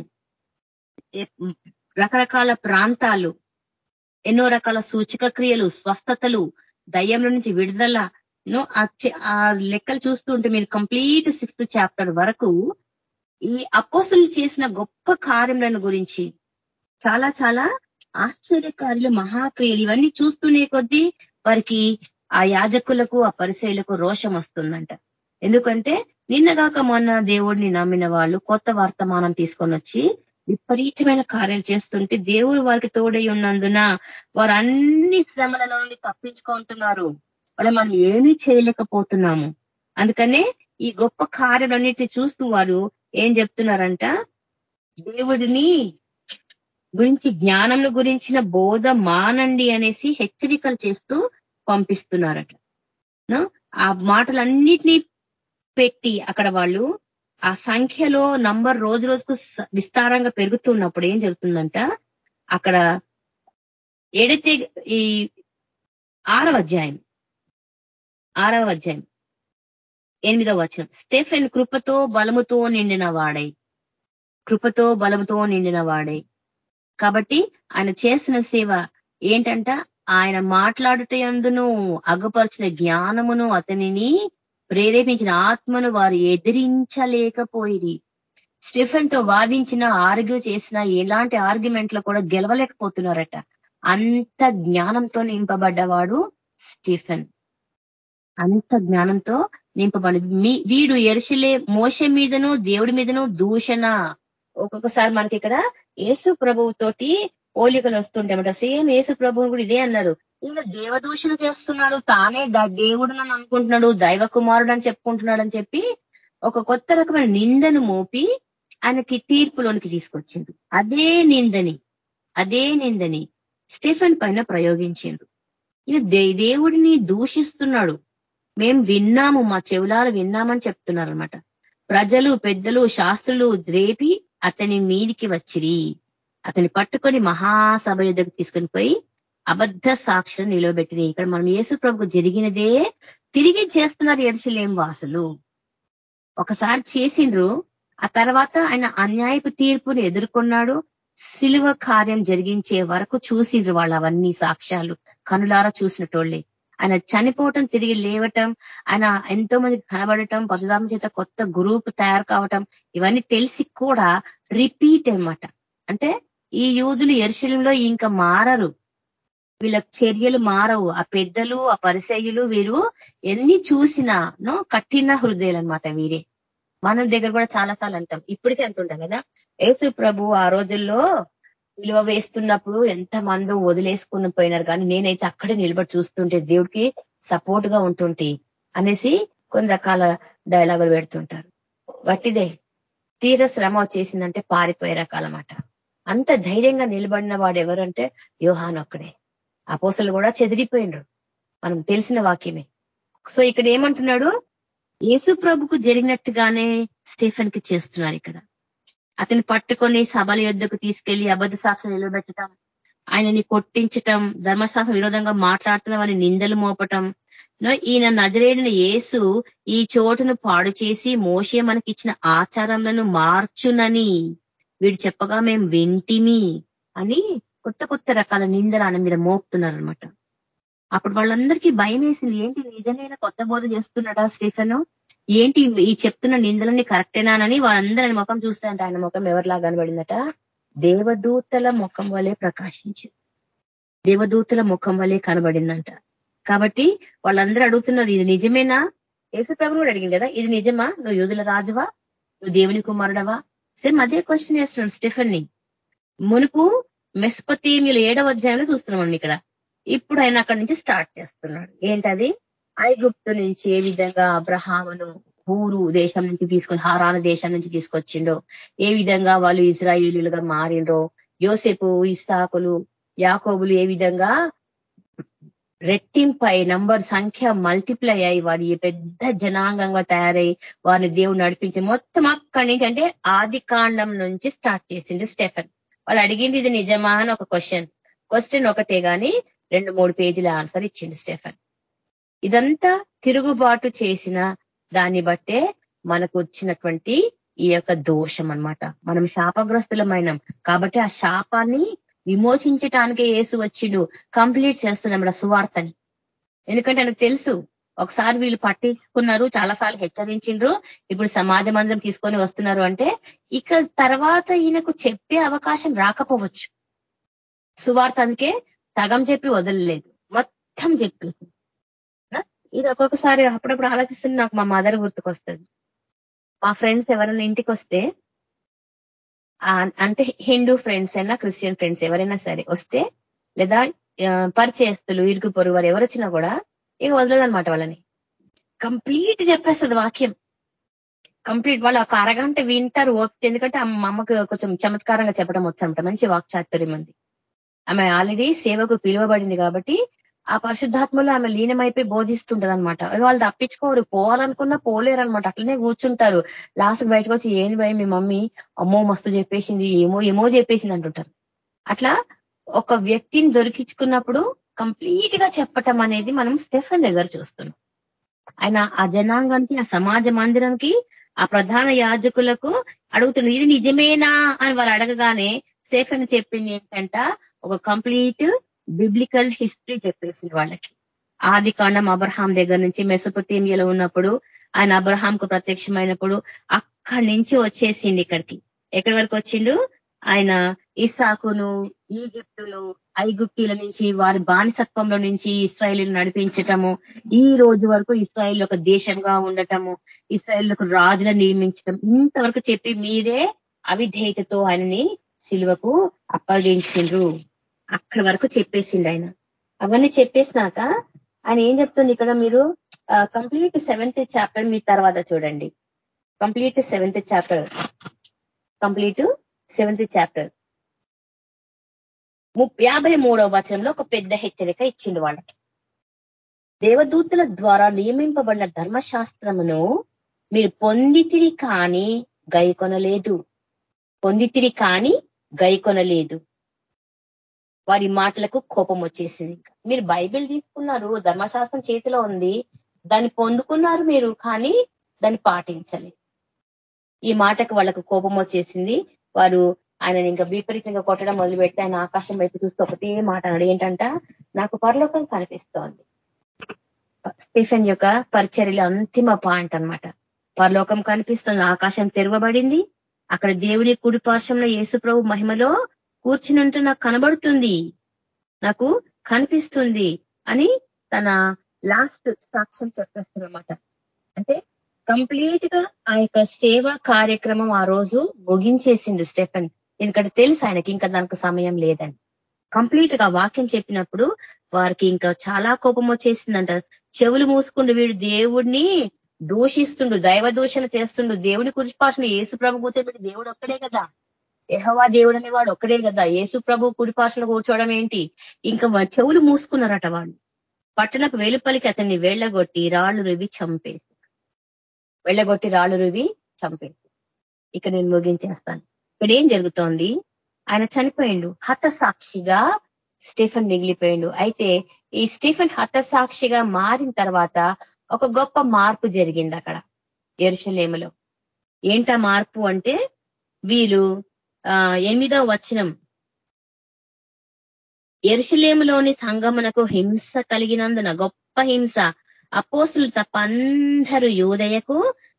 రకరకాల ప్రాంతాలు ఎన్నో రకాల సూచక క్రియలు స్వస్థతలు దయ్యంలో నుంచి విడుదల. ఆ లెక్కలు చూస్తుంటే మీరు కంప్లీట్ సిక్స్త్ చాప్టర్ వరకు ఈ అపోసులు చేసిన గొప్ప కార్యములను గురించి చాలా చాలా ఆశ్చర్యకారులు మహాక్రియలు ఇవన్నీ చూస్తూనే కొద్దీ వారికి ఆ యాజకులకు ఆ పరిశైలకు రోషం వస్తుందంట. ఎందుకంటే నిన్నగాక మొన్న దేవుడిని నమ్మిన వాళ్ళు కొత్త వర్తమానం తీసుకొని వచ్చి విపరీతమైన కార్యాలు చేస్తుంటే దేవుడు వారికి తోడై ఉన్నందున వారు అన్ని శ్రమల నుండి తప్పించుకుంటున్నారు. వాళ్ళ మనం ఏమీ చేయలేకపోతున్నాము. అందుకనే ఈ గొప్ప కార్యాలన్నిటిని చూస్తూ వారు ఏం చెప్తున్నారంట? దేవుడిని గురించి జ్ఞానం గురించిన బోధ మానండి అనేసి హెచ్చరికలు చేస్తూ పంపిస్తున్నారట. ఆ మాటలన్నిటినీ పెట్టి అక్కడ వాళ్ళు ఆ సంఖ్యలో నంబర్ రోజు రోజుకు విస్తారంగా పెరుగుతున్నప్పుడు ఏం జరుగుతుందంట? అక్కడ ఏడైతే ఈ ఆరవ అధ్యాయం ఆరవ అధ్యాయం ఎనిమిదవ వచనం. స్టెఫెన్ కృపతో బలముతో నిండిన వాడై కృపతో బలముతో నిండిన వాడై. కాబట్టి ఆయన చేసిన సేవ ఏంటంట? ఆయన మాట్లాడుట ఎందును అగ్గుపరిచిన జ్ఞానమును అతనిని ప్రేరేపించిన ఆత్మను వారు ఎదిరించలేకపోయి స్టిఫెన్తో వాదించిన ఆర్గ్యూ చేసిన ఎలాంటి ఆర్గ్యుమెంట్లో కూడా గెలవలేకపోతున్నారట. అంత జ్ఞానంతో నింపబడ్డవాడు స్టిఫెన్. అంత జ్ఞానంతో నింపబడి వీడు ఎరుసలే మోస మీదను దేవుడి మీదను దూషణ. ఒక్కొక్కసారి మనకి ఇక్కడ యేసు ప్రభువు తోటి పోలికలు వస్తుంటాయన్నమాట. సేమ్ యేసు ప్రభువు కూడా ఇదే అన్నారు. ఇంకా దేవదూషణ చేస్తున్నాడు తానే దేవుడు అని అనుకుంటున్నాడు దైవ కుమారుడు అని చెప్పుకుంటున్నాడు అని చెప్పి ఒక కొత్త రకమైన నిందను మోపి ఆయనకి తీర్పులోనికి తీసుకొచ్చిండు. అదే నిందని అదే నిందని స్టీఫెన్ పైన ప్రయోగించిండు. ఈయన దేవుడిని దూషిస్తున్నాడు. మేం విన్నాము మా చెవులాలు విన్నామని చెప్తున్నారు అనమాట ప్రజలు పెద్దలు శాస్త్రులు రేపి అతని మీదికి వచ్చిరి. అతని పట్టుకొని మహాసభ యుద్ధకు తీసుకొని పోయి అబద్ధ సాక్షులు నిలవబెట్టినాయి ఇక్కడ మనం యేసు ప్రభు జరిగినదే తిరిగి చేస్తున్నారు ఎరుసలేం వాసులు. ఒకసారి చేసిండ్రు ఆ తర్వాత ఆయన అన్యాయపు తీర్పును ఎదుర్కొన్నాడు. సిలువ కార్యం జరిగించే వరకు చూసిండ్రు వాళ్ళు అవన్నీ సాక్ష్యాలు. కనులారా చూసినటోళ్ళే. ఆయన చనిపోవటం తిరిగి లేవటం ఆయన ఎంతో మందికి కనబడటం పరశురామ చేత కొత్త గ్రూప్ తయారు కావటం ఇవన్నీ తెలిసి కూడా రిపీట్ అనమాట అంటే ఈ యూదులు ఎరుశలంలో ఇంకా మారరు. వీళ్ళ చర్యలు మారవు. ఆ పెద్దలు ఆ పరిసయ్యులు వీరు ఎన్ని చూసినా నో కఠిన హృదయాలు అనమాట వీరే. మన దగ్గర కూడా చాలా సార్లు అంటాం. ఇప్పటికే అంటుంటాం కదా యేసు ప్రభు ఆ రోజుల్లో విలువ వేస్తున్నప్పుడు ఎంత మందో వదిలేసుకుని పోయినారు. కానీ నేనైతే అక్కడే నిలబడి చూస్తుంటే దేవుడికి సపోర్ట్గా ఉంటుంటే అనేసి కొన్ని రకాల డైలాగులు పెడుతుంటారు. వట్టిదే తీర శ్రమ వచ్చేసిందంటే పారిపోయే రకాలన్నమాట. అంత ధైర్యంగా నిలబడిన వాడు ఎవరంటే యోహాన్ ఒక్కడే అపోసలు కూడా చెదిరిపోయినరు. మనం తెలిసిన వాక్యమే. సో ఇక్కడ ఏమంటున్నాడు? యేసు ప్రభుకు జరిగినట్టుగానే స్టీఫెన్కి చేస్తున్నారు ఇక్కడ. అతని పట్టుకొని సభల యుద్ధకు తీసుకెళ్ళి అబద్ధ సాక్ష్యం నిలబెట్టడం ఆయనని కొట్టించటం ధర్మశాస్త్ర విరోధంగా మాట్లాడుతున్నామని నిందలు మోపటం. ఈయన నజరేడిన యేసు ఈ చోటును పాడు చేసి మోసే మనకిచ్చిన ఆచారములను మార్చునని. వీడు చెప్పగా మేము వింటిమి అని కొత్త కొత్త రకాల నిందలు ఆయన మీద మోపుతున్నారు అనమాట అప్పుడు వాళ్ళందరికీ భయం వేసింది ఏంటి నిజంగా కొత్త బోధ చేస్తున్నాడా స్టీఫెన్? ఏంటి ఈ చెప్తున్న నిందలన్నీ కరెక్టేనానని వాళ్ళందరూ ముఖం చూస్తారంట ఆయన ముఖం ఎవరిలా కనబడిందట? దేవదూతల ముఖం వలె ప్రకాశించింది. దేవదూతల ముఖం వలె కనబడిందంట. కాబట్టి వాళ్ళందరూ అడుగుతున్నారు ఇది నిజమేనా? యేసుప్రభు కూడా అడిగింది కదా ఇది నిజమా? నువ్వు యూదుల రాజువా? నువ్వు దేవుని కుమారుడవా? సేమ్ అదే క్వశ్చన్ వేస్తున్నాను స్టిఫన్ని మునుపు మెస్పతీమిలు ఏడవ అధ్యాయంలో చూస్తున్నాం ఇక్కడ. ఇప్పుడు ఆయన అక్కడి నుంచి స్టార్ట్ చేస్తున్నాడు. ఏంటది? ఐగుప్తు నుంచి ఏ విధంగా అబ్రహామును ఊరు దేశం నుంచి తీసుకొని హారాన దేశం నుంచి తీసుకొచ్చిండో ఏ విధంగా వాళ్ళు ఇజ్రాయిలీలుగా మారిండ్రో యోసెపు ఇస్తాకులు యాకోబులు ఏ విధంగా రెట్టింపై నంబర్ సంఖ్య మల్టిప్లై అయ్యి వారి పెద్ద జనాంగంగా తయారై వారిని దేవుడు నడిపించి మొత్తం అక్కడి నుంచి అంటే ఆది నుంచి స్టార్ట్ చేసింది స్టెఫెన్. వాళ్ళు అడిగింది ఇది నిజమా అని ఒక క్వశ్చన్ క్వశ్చన్ ఒకటే కానీ రెండు మూడు పేజీల ఆన్సర్ ఇచ్చింది స్టెఫన్. ఇదంతా తిరుగుబాటు చేసిన దాన్ని బట్టే మనకు వచ్చినటువంటి ఈ యొక్క దోషం అనమాట మనం శాపగ్రస్తులమైనం. కాబట్టి ఆ శాపాన్ని విమోచించటానికే ఏసు వచ్చిండు. కంప్లీట్ చేస్తున్నాం సువార్తని. ఎందుకంటే ఆయనకు తెలుసు ఒకసారి వీళ్ళు పట్టించుకున్నారు చాలాసార్లు హెచ్చరించిండ్రు. ఇప్పుడు సమాజ మందిరం తీసుకొని వస్తున్నారు అంటే ఇక తర్వాత ఈయనకు చెప్పే అవకాశం రాకపోవచ్చు. సువార్త అందుకే సగం చెప్పి వదలలేదు. మొత్తం చెప్పి. ఇది ఒక్కొక్కసారి అప్పుడప్పుడు ఆలోచిస్తుంది నాకు మా మదర్ గుర్తుకొస్తుంది. మా ఫ్రెండ్స్ ఎవరైనా ఇంటికి వస్తే అంటే హిందూ ఫ్రెండ్స్ అయినా క్రిస్టియన్ ఫ్రెండ్స్ ఎవరైనా సరే వస్తే లేదా పరిచయస్తులు ఇరుగు పొరుగు వారు ఎవరు వచ్చినా కూడా ఇక వదలదనమాట వాళ్ళని. కంప్లీట్ చెప్పేస్తుంది వాక్యం. కంప్లీట్ వాళ్ళు ఒక అరగంట వింటారు ఓపిక. ఎందుకంటే మా అమ్మకు కొంచెం చమత్కారంగా చెప్పడం వచ్చనమాట మంచి వాక్చాతుర్యం ఉంది. ఆమె ఆల్రెడీ సేవకు పిలువబడింది కాబట్టి ఆ పరిశుద్ధాత్మలో ఆమె లీనమైపోయి బోధిస్తుంటది అనమాట వాళ్ళు తప్పించుకోరు. పోవాలనుకున్నా పోలేరు అనమాట అట్లనే కూర్చుంటారు. లాస్ట్ బయటకు వచ్చి ఏం భయం మీ మమ్మీ? అమ్మో మస్తు చెప్పేసింది. ఏమో ఏమో చెప్పేసింది అంటుంటారు. అట్లా ఒక వ్యక్తిని దొరికించుకున్నప్పుడు కంప్లీట్గా చెప్పటం అనేది మనం స్టెఫన్ దగ్గర చూస్తున్నాం. ఆయన ఆ జనాంగానికి ఆ సమాజ మందిరంకి ఆ ప్రధాన యాజకులకు అడుగుతున్నారు ఇది నిజమేనా? అని వాళ్ళు అడగగానే స్టెఫన్ చెప్పింది ఏంటంట ఒక కంప్లీట్ బిబ్లికల్ హిస్టరీ చెప్పేసింది వాళ్ళకి. ఆది కాండం అబ్రహాం దగ్గర నుంచి మెసపతీమియలో ఉన్నప్పుడు ఆయన అబ్రహాంకు ప్రత్యక్షమైనప్పుడు అక్కడి నుంచి వచ్చేసింది ఇక్కడికి. ఎక్కడి వరకు వచ్చిండు? ఆయన ఇసాకును ఈజిప్టును ఐగుప్తీల నుంచి వారి బానిసత్వంలో నుంచి ఇస్రాయల్ నడిపించటము ఈ రోజు వరకు ఇస్రాయల్ ఒక దేశంగా ఉండటము ఇస్రాయల్కు రాజులను నిర్మించటం ఇంతవరకు చెప్పి మీరే అవిధేయతతో ఆయనని శిలువకు అప్పగించిండ్రు. అక్కడి వరకు చెప్పేసిండు ఆయన. అవన్నీ చెప్పేసినాక ఆయన ఏం చెప్తుంది ఇక్కడ మీరు? కంప్లీట్ సెవెంత్ చాప్టర్ మీ తర్వాత చూడండి. Complete seventh chapter. Complete seventh chapter యాభై మూడవ వచనంలో ఒక పెద్ద హెచ్చరిక ఇచ్చిండు వాళ్ళకి. దేవదూతుల ద్వారా నియమింపబడిన ధర్మశాస్త్రమును మీరు పొందితిరి కానీ గైకొనలేదు పొందితిరి కానీ గైకొనలేదు వారి మాటలకు కోపం వచ్చేసింది మీరు బైబిల్ తీసుకున్నారు ధర్మశాస్త్రం చేతిలో ఉంది దాన్ని పొందుకున్నారు మీరు కానీ దాన్ని పాటించలేదు. ఈ మాటకు వాళ్ళకు కోపం వచ్చేసింది వారు ఆయన ఇంకా విపరీతంగా కొట్టడం మొదలు పెడితే ఆయన ఆకాశం వైపు చూస్తే ఒకటే మాట అన్నాడు. ఏంటంట? నాకు పరలోకం కనిపిస్తోంది. స్టీఫెన్ యొక్క పరిచర్యల అంతిమ పాయింట్ అనమాట పరలోకం కనిపిస్తుంది. ఆకాశం తెరవబడింది. అక్కడ దేవుని కుడి పార్శ్వంలో యేసుప్రభు మహిమలో కూర్చున్నట్టు నాకు కనబడుతుంది. నాకు కనిపిస్తుంది అని తన లాస్ట్ సాక్ష్యం చెప్పేస్తున్నమాట. అంటే కంప్లీట్గా ఆ యొక్క సేవా కార్యక్రమం ఆ రోజు ముగించేసింది స్టెఫన్. ఎందుకంటే తెలుసు ఆయనకి ఇంకా దానికి సమయం లేదని. కంప్లీట్గా వాక్యం చెప్పినప్పుడు వారికి ఇంకా చాలా కోపం వచ్చేసిందంట. చెవులు మూసుకుండు వీడు దేవుడిని దూషిస్తుండు దైవ దూషణ చేస్తుండు. దేవుని కురిపాషణ యేసు ప్రభు కూర్చోబెట్టి దేవుడు ఒక్కడే కదా. యహవా దేవుడు అనేవాడు ఒక్కడే కదా. యేసు ప్రభు కుడిపాషణ కూర్చోవడం ఏంటి? ఇంకా చెవులు మూసుకున్నారట వాళ్ళు. పట్టణకు వెలుపలికి అతన్ని వేళ్ళగొట్టి రాళ్ళు రువి చంపేసి వెళ్ళగొట్టి రాళ్ళు రువి చంపేసి ఇక నేను ముగించేస్తాను. ఇక్కడ ఏం జరుగుతోంది? ఆయన చనిపోయిండు. హత సాక్షిగా స్టీఫెన్ మిగిలిపోయిండు. అయితే ఈ స్టీఫెన్ హత సాక్షిగా మారిన తర్వాత ఒక గొప్ప మార్పు జరిగింది అక్కడ ఎరుషలేములో ఏంటా మార్పు అంటే వీళ్ళు ఎనిమిదో వచనం. ఎరుషలేములోని సంగమునకు హింస కలిగినందున గొప్ప హింస. అపోసులు తప్ప అందరూ యూదయకు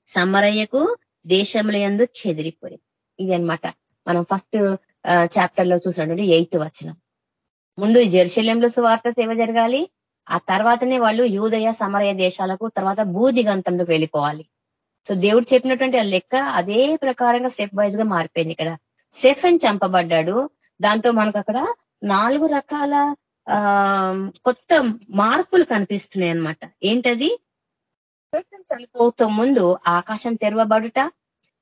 సమరయ్యకు దేశముల ఎందు చెదిరిపోయి ఇది అనమాట మనం ఫస్ట్ చాప్టర్లో చూసినటువంటి ఎయిత్ వచనం. ముందు జెరూసలేంలో సువార్త సేవ జరగాలి. ఆ తర్వాతనే వాళ్ళు యూదయ సమరయ దేశాలకు తర్వాత భూదిగంతంలోకి వెళ్ళిపోవాలి. సో దేవుడు చెప్పినటువంటి ఆ లెక్క అదే ప్రకారంగా స్టెప్ వైజ్గా మారిపోయింది ఇక్కడ. సెఫెన్ చంపబడ్డాడు. దాంతో మనకు అక్కడ నాలుగు రకాల కొత్త మార్పులు కనిపిస్తున్నాయి అనమాట ఏంటది? చనిపోతూ ముందు ఆకాశం తెరవబడుట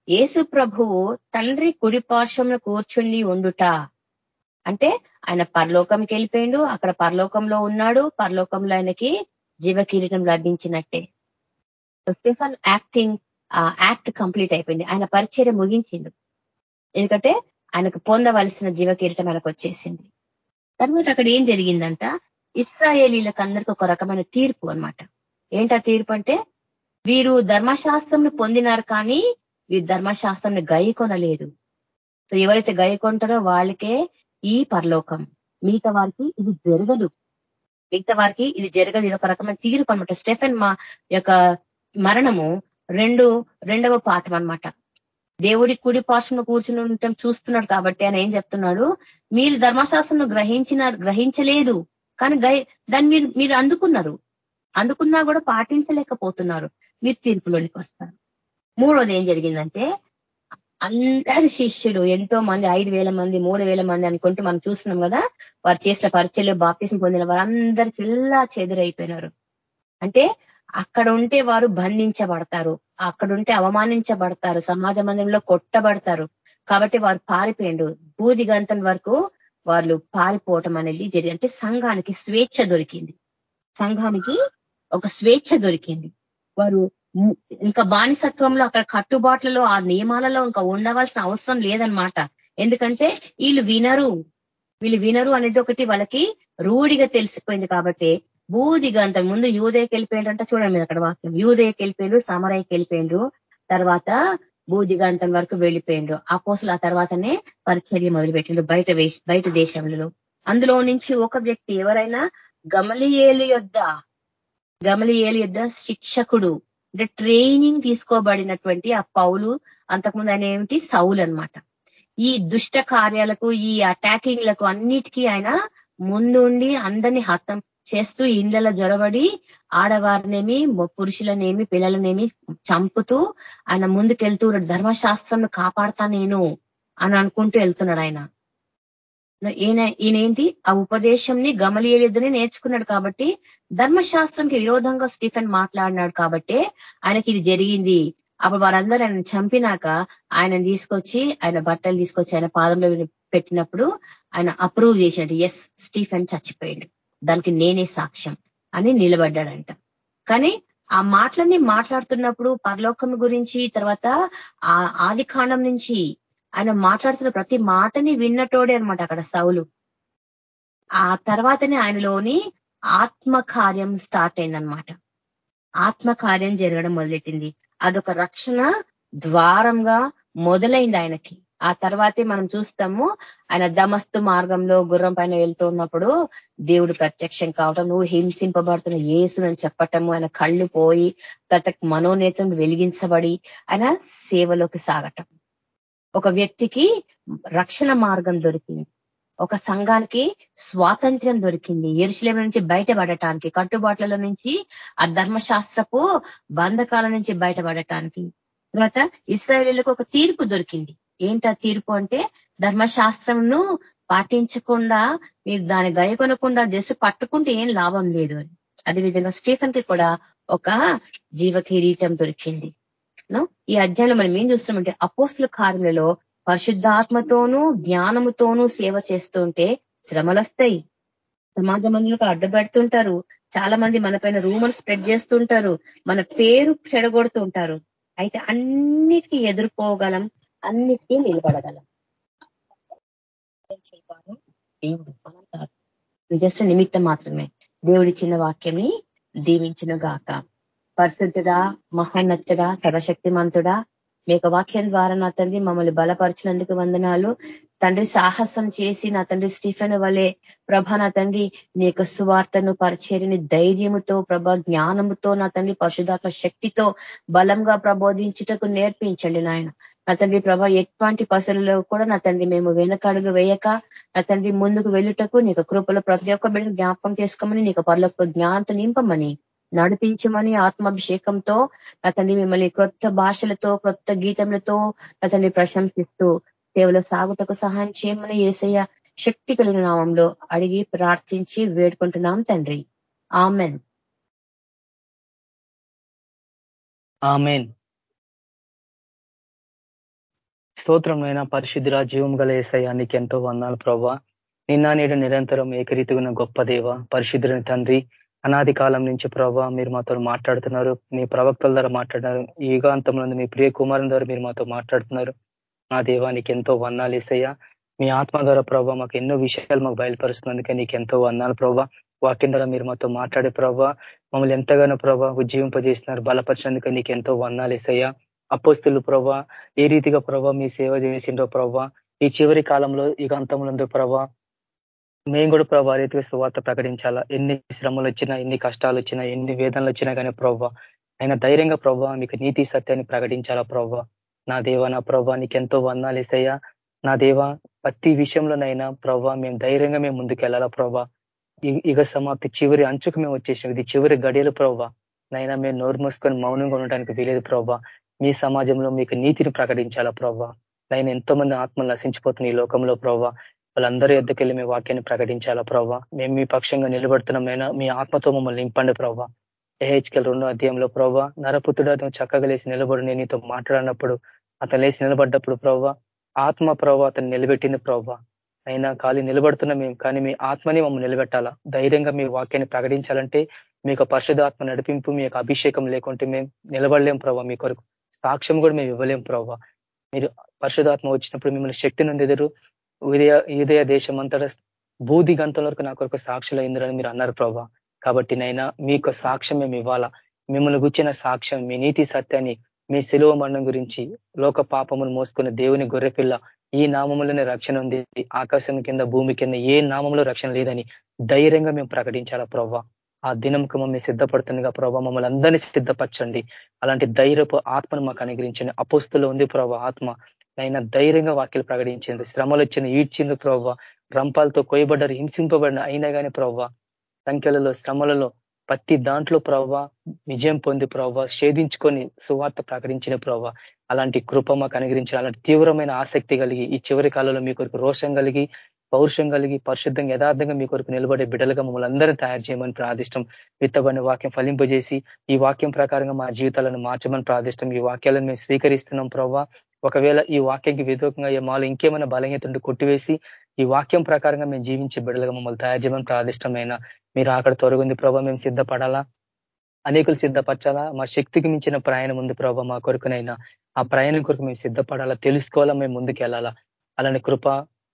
యేసు ప్రభువు తండ్రి కుడి పార్శ్వంలో కూర్చుండి ఉండుట. అంటే ఆయన పరలోకంకి వెళ్ళిపోయిండు అక్కడ పరలోకంలో ఉన్నాడు పరలోకంలో ఆయనకి జీవ కిరీటం లభించినట్టే స్టెఫన్ యాక్టింగ్ యాక్ట్ కంప్లీట్ అయిపోయింది. ఆయన పరిచయం ముగించిండు. ఎందుకంటే ఆయనకు పొందవలసిన జీవ కిరీటం ఆయనకు వచ్చేసింది. తర్వాత అక్కడ ఏం జరిగిందంట? ఇస్రాయేలీలకు అందరికి ఒక రకమైన తీర్పు అనమాట ఏంటా తీర్పు అంటే వీరు ధర్మశాస్త్రం పొందినారు కానీ వీరు ధర్మశాస్త్రం గై కొనలేదు. సో ఎవరైతే గై కొంటారో వాళ్ళకే ఈ పరలోకం. మిగతా వారికి ఇది జరగదు. మిగతా వారికి ఇది జరగదు. ఇది ఒక రకమైన తీర్పు అనమాట స్టెఫెన్ మా యొక్క మరణము రెండు రెండవ పాఠం అనమాట దేవుడి కుడి పార్శ్వంలో కూర్చుని ఉండటం చూస్తున్నాడు కాబట్టి ఆయన ఏం చెప్తున్నాడు? మీరు ధర్మశాస్త్రంను గ్రహించిన గ్రహించలేదు. కానీ దాన్ని మీరు మీరు అందుకున్నారు. అందుకున్నా కూడా పాటించలేకపోతున్నారు. మీరు తీర్పులోనికి వస్తారు. మూడోది ఏం జరిగిందంటే అందరి శిష్యులు ఎంతో మంది ఐదు వేల మంది మూడు వేల మంది అనుకుంటూ మనం చూస్తున్నాం కదా వారు చేసిన పరిచయలు బాప్తీసం పొందిన వారందరూ చిల్లా చెదురైపోయినారు అంటే అక్కడ ఉంటే వారు బంధించబడతారు. అక్కడ ఉంటే అవమానించబడతారు సమాజ మందిరంలో కొట్టబడతారు. కాబట్టి వారు పారిపోయిండు బూది గంటల వరకు వాళ్ళు పారిపోవటం అనేది జరిగింది. అంటే సంఘానికి స్వేచ్ఛ దొరికింది. సంఘానికి ఒక స్వేచ్ఛ దొరికింది. వారు ఇంకా బానిసత్వంలో అక్కడ కట్టుబాట్లలో ఆ నియమాలలో ఇంకా ఉండవలసిన అవసరం లేదనమాట ఎందుకంటే వీళ్ళు వినరు. వీళ్ళు వినరు అనేది ఒకటి వాళ్ళకి రూఢిగా తెలిసిపోయింది కాబట్టి బూదిగా అంత ముందు యూదయకి వెళ్ళిపోయిండ్రంట చూడండి మీరు అక్కడ వాక్యం. యూదయకి వెళ్ళిపోయిండ్రు సమరయ్యకి వెళ్ళిపోయిండ్రు. తర్వాత బూదిగాంతం వరకు వెళ్ళిపోయిండ్రు. ఆ పోసులు ఆ తర్వాతనే పరిచర్య మొదలుపెట్టిండ్రు బయట బయట దేశంలో అందులో నుంచి ఒక వ్యక్తి ఎవరైనా గమలియేలు యొద్ద గమలియేలు యొద్ద శిక్షకుడు అంటే ట్రైనింగ్ తీసుకోబడినటువంటి ఆ పౌలు అంతకుముందు ఆయన ఏమిటి? సౌలు అనమాట ఈ దుష్ట కార్యాలకు ఈ అటాకింగ్లకు అన్నిటికీ ఆయన ముందుండి అందరినీ హతం చేస్తూ ఇండ్లలో జొరబడి ఆడవారినేమి పురుషులనేమి పిల్లలనేమి చంపుతూ ఆయన ముందుకెళ్తూ ధర్మశాస్త్రం కాపాడతా నేను అని అనుకుంటూ వెళ్తున్నాడు ఆయన. ఈయన ఈయనేంటి? ఆ ఉపదేశంని గమలియలేదని నేర్చుకున్నాడు కాబట్టి ధర్మశాస్త్రంకి విరోధంగా స్టీఫెన్ మాట్లాడినాడు కాబట్టి ఆయనకి ఇది జరిగింది. అప్పుడు వారందరూ ఆయన చంపినాక ఆయన తీసుకొచ్చి ఆయన బట్టలు తీసుకొచ్చి ఆయన పాదంలో పెట్టినప్పుడు ఆయన అప్రూవ్ చేసినట్టు. ఎస్ స్టీఫెన్ చచ్చిపోయాడు. దానికి నేనే సాక్ష్యం అని నిలబడ్డాడంట. కానీ ఆ మాటలన్నీ మాట్లాడుతున్నప్పుడు పరలోకం గురించి తర్వాత ఆ ఆది నుంచి ఆయన మాట్లాడుతున్న ప్రతి మాటని విన్నటోడే అనమాట అక్కడ సౌలు. ఆ తర్వాతనే ఆయనలోని ఆత్మకార్యం స్టార్ట్ అయిందనమాట ఆత్మకార్యం జరగడం మొదలెట్టింది. అదొక రక్షణ ద్వారంగా మొదలైంది ఆయనకి. ఆ తర్వాతే మనం చూస్తాము ఆయన దమస్తు మార్గంలో గుర్రం పైన వెళ్తూ ఉన్నప్పుడు దేవుడు ప్రత్యక్షం కావటం నువ్వు హింసింపబడుతున్న ఏసునని చెప్పటము ఆయన కళ్ళు పోయి తట మనోనేత్రం వెలిగించబడి ఆయన సేవలోకి సాగటం. ఒక వ్యక్తికి రక్షణ మార్గం దొరికింది. ఒక సంఘానికి స్వాతంత్ర్యం దొరికింది. ఎరుశలేం నుంచి బయటపడటానికి కట్టుబాట్ల నుంచి ఆ ధర్మశాస్త్రపు బంధకాల నుంచి బయటపడటానికి. తర్వాత ఇస్రాయేలీలకు ఒక తీర్పు దొరికింది. ఏంటి తీర్పు అంటే ధర్మశాస్త్రంను పాటించకుండా మీరు దాని గయకొనకుండా జస్ట్ పట్టుకుంటే ఏం లాభం లేదు అని. అదేవిధంగా స్టీఫన్కి కూడా ఒక జీవ కిరీటం దొరికింది. ఈ అధ్యాయంలో మనం ఏం చూస్తున్నామంటే అపోస్తుల కార్యాలలో పరిశుద్ధాత్మతోనూ జ్ఞానముతోనూ సేవ చేస్తుంటే శ్రమలు వస్తాయి సమాజ మందులకు అడ్డుపెడుతుంటారు. చాలా మంది మన పైన రూమర్ స్ప్రెడ్ చేస్తుంటారు. మన పేరు చెడగొడుతుంటారు. అయితే అన్నిటికీ ఎదుర్కోగలం అన్నిటికీ నిలబడగలం. దేవుడు మనం కాదు జస్ట్ నిమిత్తం మాత్రమే. దేవుడిచ్చిన వాక్యమే దీవించిన గాక పరిశుద్ధుడా మహోన్నతుడా సర్వశక్తిమంతుడా మీ యొక్క వాక్యం ద్వారా నా తండ్రి మమ్మల్ని బలపరిచినందుకు వందనాలు. తండ్రి సాహసం చేసి నా తండ్రి స్టీఫెన్ వలె ప్రభ నా తండ్రి నీ యొక్క సువార్తను పరిచేరిని ధైర్యముతో ప్రభ జ్ఞానముతో నా తండ్రి పరిశుధాత్మ శక్తితో బలంగా ప్రబోధించుటకు నేర్పించండి నాయన. నా తండ్రి ప్రభ ఎటువంటి పసలలో కూడా నా తండ్రి మేము వెనకడుగు వేయక నా తండ్రి ముందుకు వెళ్ళుటకు నీకు కృపలో ప్రతి ఒక్క బిడ్డను జ్ఞాపకం చేసుకోమని నీకు పర్లకు జ్ఞానంతో నింపమని నడిపించమని ఆత్మాభిషేకంతో అతన్ని మిమ్మల్ని క్రొత్త భాషలతో క్రొత్త గీతములతో అతన్ని ప్రశంసిస్తూ సేవలో సాగుటకు సహాయం చేయమని ఏసయ్య శక్తి కలిగిన నామంలో అడిగి ప్రార్థించి వేడుకుంటున్నాం తండ్రి. ఆమెన్. ఆమెన్. స్తోత్రమైన పరిశుద్ధుల జీవం గల ఏసయ్య ఎంతో వందాలు ప్రభా. నిన్న నేడు నిరంతరం ఏకరీతిగా గొప్ప దేవ పరిశుద్ధుని తండ్రి అనాది కాలం నుంచి ప్రభావ మీరు మాతో మాట్లాడుతున్నారు. మీ ప్రవక్తల ద్వారా మాట్లాడినారు యుగాంతంలో మీ ప్రియ కుమారుని ద్వారా మీరు మాతో మాట్లాడుతున్నారు. నా దేవానికి ఎంతో వందాలు ఇస్తాయా మీ ఆత్మ ద్వారా ప్రభావ మాకు ఎన్నో విషయాలు మాకు బయలుపరుస్తున్నందుకే నీకు ఎంతో వందాలు ప్రభావ వాక్యం ద్వారా మీరు మాతో మాట్లాడే ప్రభావ మమ్మల్ని ఎంతగానో ప్రభావ ఉజ్జీవింపజేస్తున్నారు బలపరిచినందుకు నీకు ఎంతో వన్నాలు ఇస్తాయా అపోస్తులు ప్రభా ఏ రీతిగా ప్రభావ మీ సేవ చేసిండో ప్రభా ఈ చివరి కాలంలో యుగాంతంలో ప్రభా మేము కూడా ప్రభా రీతిగా సువార్త ప్రకటించాలా? ఎన్ని శ్రమలు వచ్చినా ఎన్ని కష్టాలు వచ్చినా ఎన్ని వేదనలు వచ్చినా కానీ ప్రభావ ఆయన ధైర్యంగా ప్రవ్వ మీకు నీతి సత్యాన్ని ప్రకటించాలా ప్రవ్వ నా దేవ నా ప్రవ్వ నీకెంతో వందాలు వేసయ్యా నా దేవ ప్రతి విషయంలోనైనా ప్రభావ మేము ధైర్యంగా మేము ముందుకెళ్ళాలా ప్రభా? ఇక సమాప్తి చివరి అంచుకు మేము వచ్చేసాం ఇది చివరి గడియలు ప్రభావ నైనా మేము నోరు మూసుకొని మౌనంగా ఉండడానికి వీలేదు ప్రవ్వ మీ సమాజంలో మీకు నీతిని ప్రకటించాలా ప్రభావ నైనా ఎంతో మంది ఆత్మలు నశించిపోతున్న ఈ లోకంలో ప్రవ్వ వాళ్ళందరి ఎద్దుకెళ్ళి మీ వాక్యాన్ని ప్రకటించాలా ప్రవ్వా? మేము మీ పక్షంగా నిలబడుతున్నామైనా మీ ఆత్మతో మమ్మల్ని నింపండి ప్రవ్వా. ఏహెచ్కెల్ రెండో అధ్యాయంలో ప్రభావ నరపుత్రుడు అతను చక్కగా లేచి నిలబడి నేను నీతో మాట్లాడినప్పుడు అతను లేచి నిలబడ్డప్పుడు ప్రభావ ఆత్మ ప్రభావ అతను నిలబెట్టింది ప్రభావ అయినా ఖాళీ నిలబడుతున్నా మేము కానీ మీ ఆత్మని మమ్మల్ని నిలబెట్టాలా? ధైర్యంగా మీ వాక్యాన్ని ప్రకటించాలంటే మీకు పరిశుధాత్మ నడిపింపు మీ యొక్క అభిషేకం లేకుంటే మేము నిలబడలేం ప్రభావ మీ కొరకు. సాక్ష్యం కూడా మేము ఇవ్వలేం ప్రభావ మీరు పరిశుధాత్మ వచ్చినప్పుడు మిమ్మల్ని శక్తి నుండి ఎదురు ఉదయ ఉదయ దేశం అంతటా బూది గంటల వరకు నా కొరకు సాక్షులైందని మీరు అన్నారు ప్రభా. కాబట్టి నైనా మీకు సాక్ష్యం మేము ఇవ్వాలా? మిమ్మల్ని గుచ్చిన సాక్ష్యం మీ నీతి సత్యాన్ని మీ శిలువ మరణం గురించి లోక పాపమును మోసుకున్న దేవుని గొర్రెపిల్ల ఈ నామములోనే రక్షణ ఉంది. ఆకాశం కింద భూమి కింద ఏ నామంలో రక్షణ లేదని ధైర్యంగా మేము ప్రకటించాలా ప్రభా? ఆ దినంకు మమ్మల్ని సిద్ధపడుతుందిగా ప్రభావ మమ్మల్ని అందరినీ సిద్ధపరచండి. అలాంటి ధైర్యపు ఆత్మను మాకు అనుగ్రహించండి. అపుస్తులో ఉంది ప్రభావ ఆత్మ. అయినా ధైర్యంగా వాక్యలు ప్రకటించింది శ్రమలు వచ్చింది ఈడ్చింది ప్రవ్వ. రంపాలతో కొయ్యబడ్డారు హింసింపబడిన అయినా కానీ ప్రవ్వ. సంఖ్యలలో శ్రమలలో ప్రతి దాంట్లో ప్రవ్వ. విజయం పొంది ప్రవ్వ. షేధించుకొని సువార్త ప్రకటించిన ప్రవ్వ. అలాంటి కృప మాకు అనుగ్రహించిన అలాంటి తీవ్రమైన ఆసక్తి కలిగి ఈ చివరి కాలంలో మీ కొరకు రోషం కలిగి పౌరుషం కలిగి పరిశుద్ధంగా యథార్థంగా మీ కొరకు నిలబడే బిడ్డలుగా మమ్మల్ని అందరూ తయారు చేయమని ప్రార్థిష్టం. విత్తబడిన వాక్యం ఫలింపజేసి ఈ వాక్యం ప్రకారంగా మా జీవితాలను మార్చమని ప్రార్థిష్టం. ఈ వాక్యాలను మేము స్వీకరిస్తున్నాం ప్రవ్వా. ఒకవేళ ఈ వాక్యంకి వ్యతిరేకంగా మాలో ఇంకేమైనా బలహీనత ఉండి కొట్టివేసి ఈ వాక్యం ప్రకారంగా మేము జీవించే బిడ్డలుగా మమ్మల్ని తయారు చేయమని ప్రాదిష్టమైన మీరు అక్కడ తొలగింది ప్రభావ మేము సిద్ధపడాలా? అనేకులు సిద్ధపరచాలా? మా శక్తికి మించిన ప్రయాణం ఉంది ప్రభావ మా కొరకునైనా. ఆ ప్రయాణం కొరకు మేము సిద్ధపడాలా? తెలుసుకోవాలా? మేము ముందుకు వెళ్ళాలా? అలానే కృప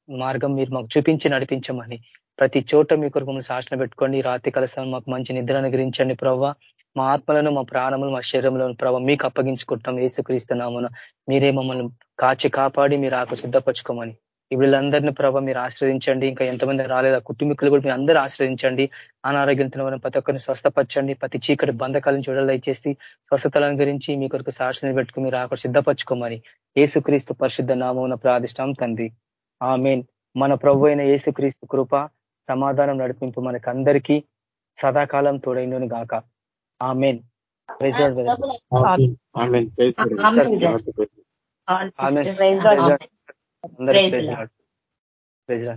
మార్గం మీరు మాకు చూపించి నడిపించమని ప్రతి చోట మీ కొరకు మమ్మల్ని శాసన పెట్టుకోండి. రాత్రి కలసం మాకు మంచి నిద్ర అనుగ్రహించండి ప్రభావ మా ఆత్మలను మా ప్రాణములు మా శరీరంలో ప్రభావ మీకు అప్పగించుకుంటాం ఏసుక్రీస్తున్నామున మీరే మమ్మల్ని కాచి కాపాడి మీరు ఆకు సిద్ధపరచుకోమని. వీళ్ళందరినీ ప్రభావ మీరు ఆశ్రయించండి ఇంకా ఎంతమంది రాలేదు ఆ కుటుంబీకులు కూడా మీరు అందరూ ఆశ్రయించండి అనారోగ్యంతో ప్రతి ఒక్కరిని స్వస్థపరచండి. ప్రతి చీకటి బంధకాలను చూడలు స్వస్థతలను గురించి మీ కొరకు సాక్షిని పెట్టుకుని మీరు ఆకు సిద్ధపరచుకోమని. ఏసుక్రీస్తు పరిశుద్ధ నామం ప్రాదిష్టం తండ్రి. ఆ మన ప్రభు అయిన ఏసుక్రీస్తు కృప సమాధానం నడిపింపు మనకందరికీ సదాకాలం తోడైందని గాక ఆ మెయిన్ అందరికీ ప్రైజ్ ప్రైజ్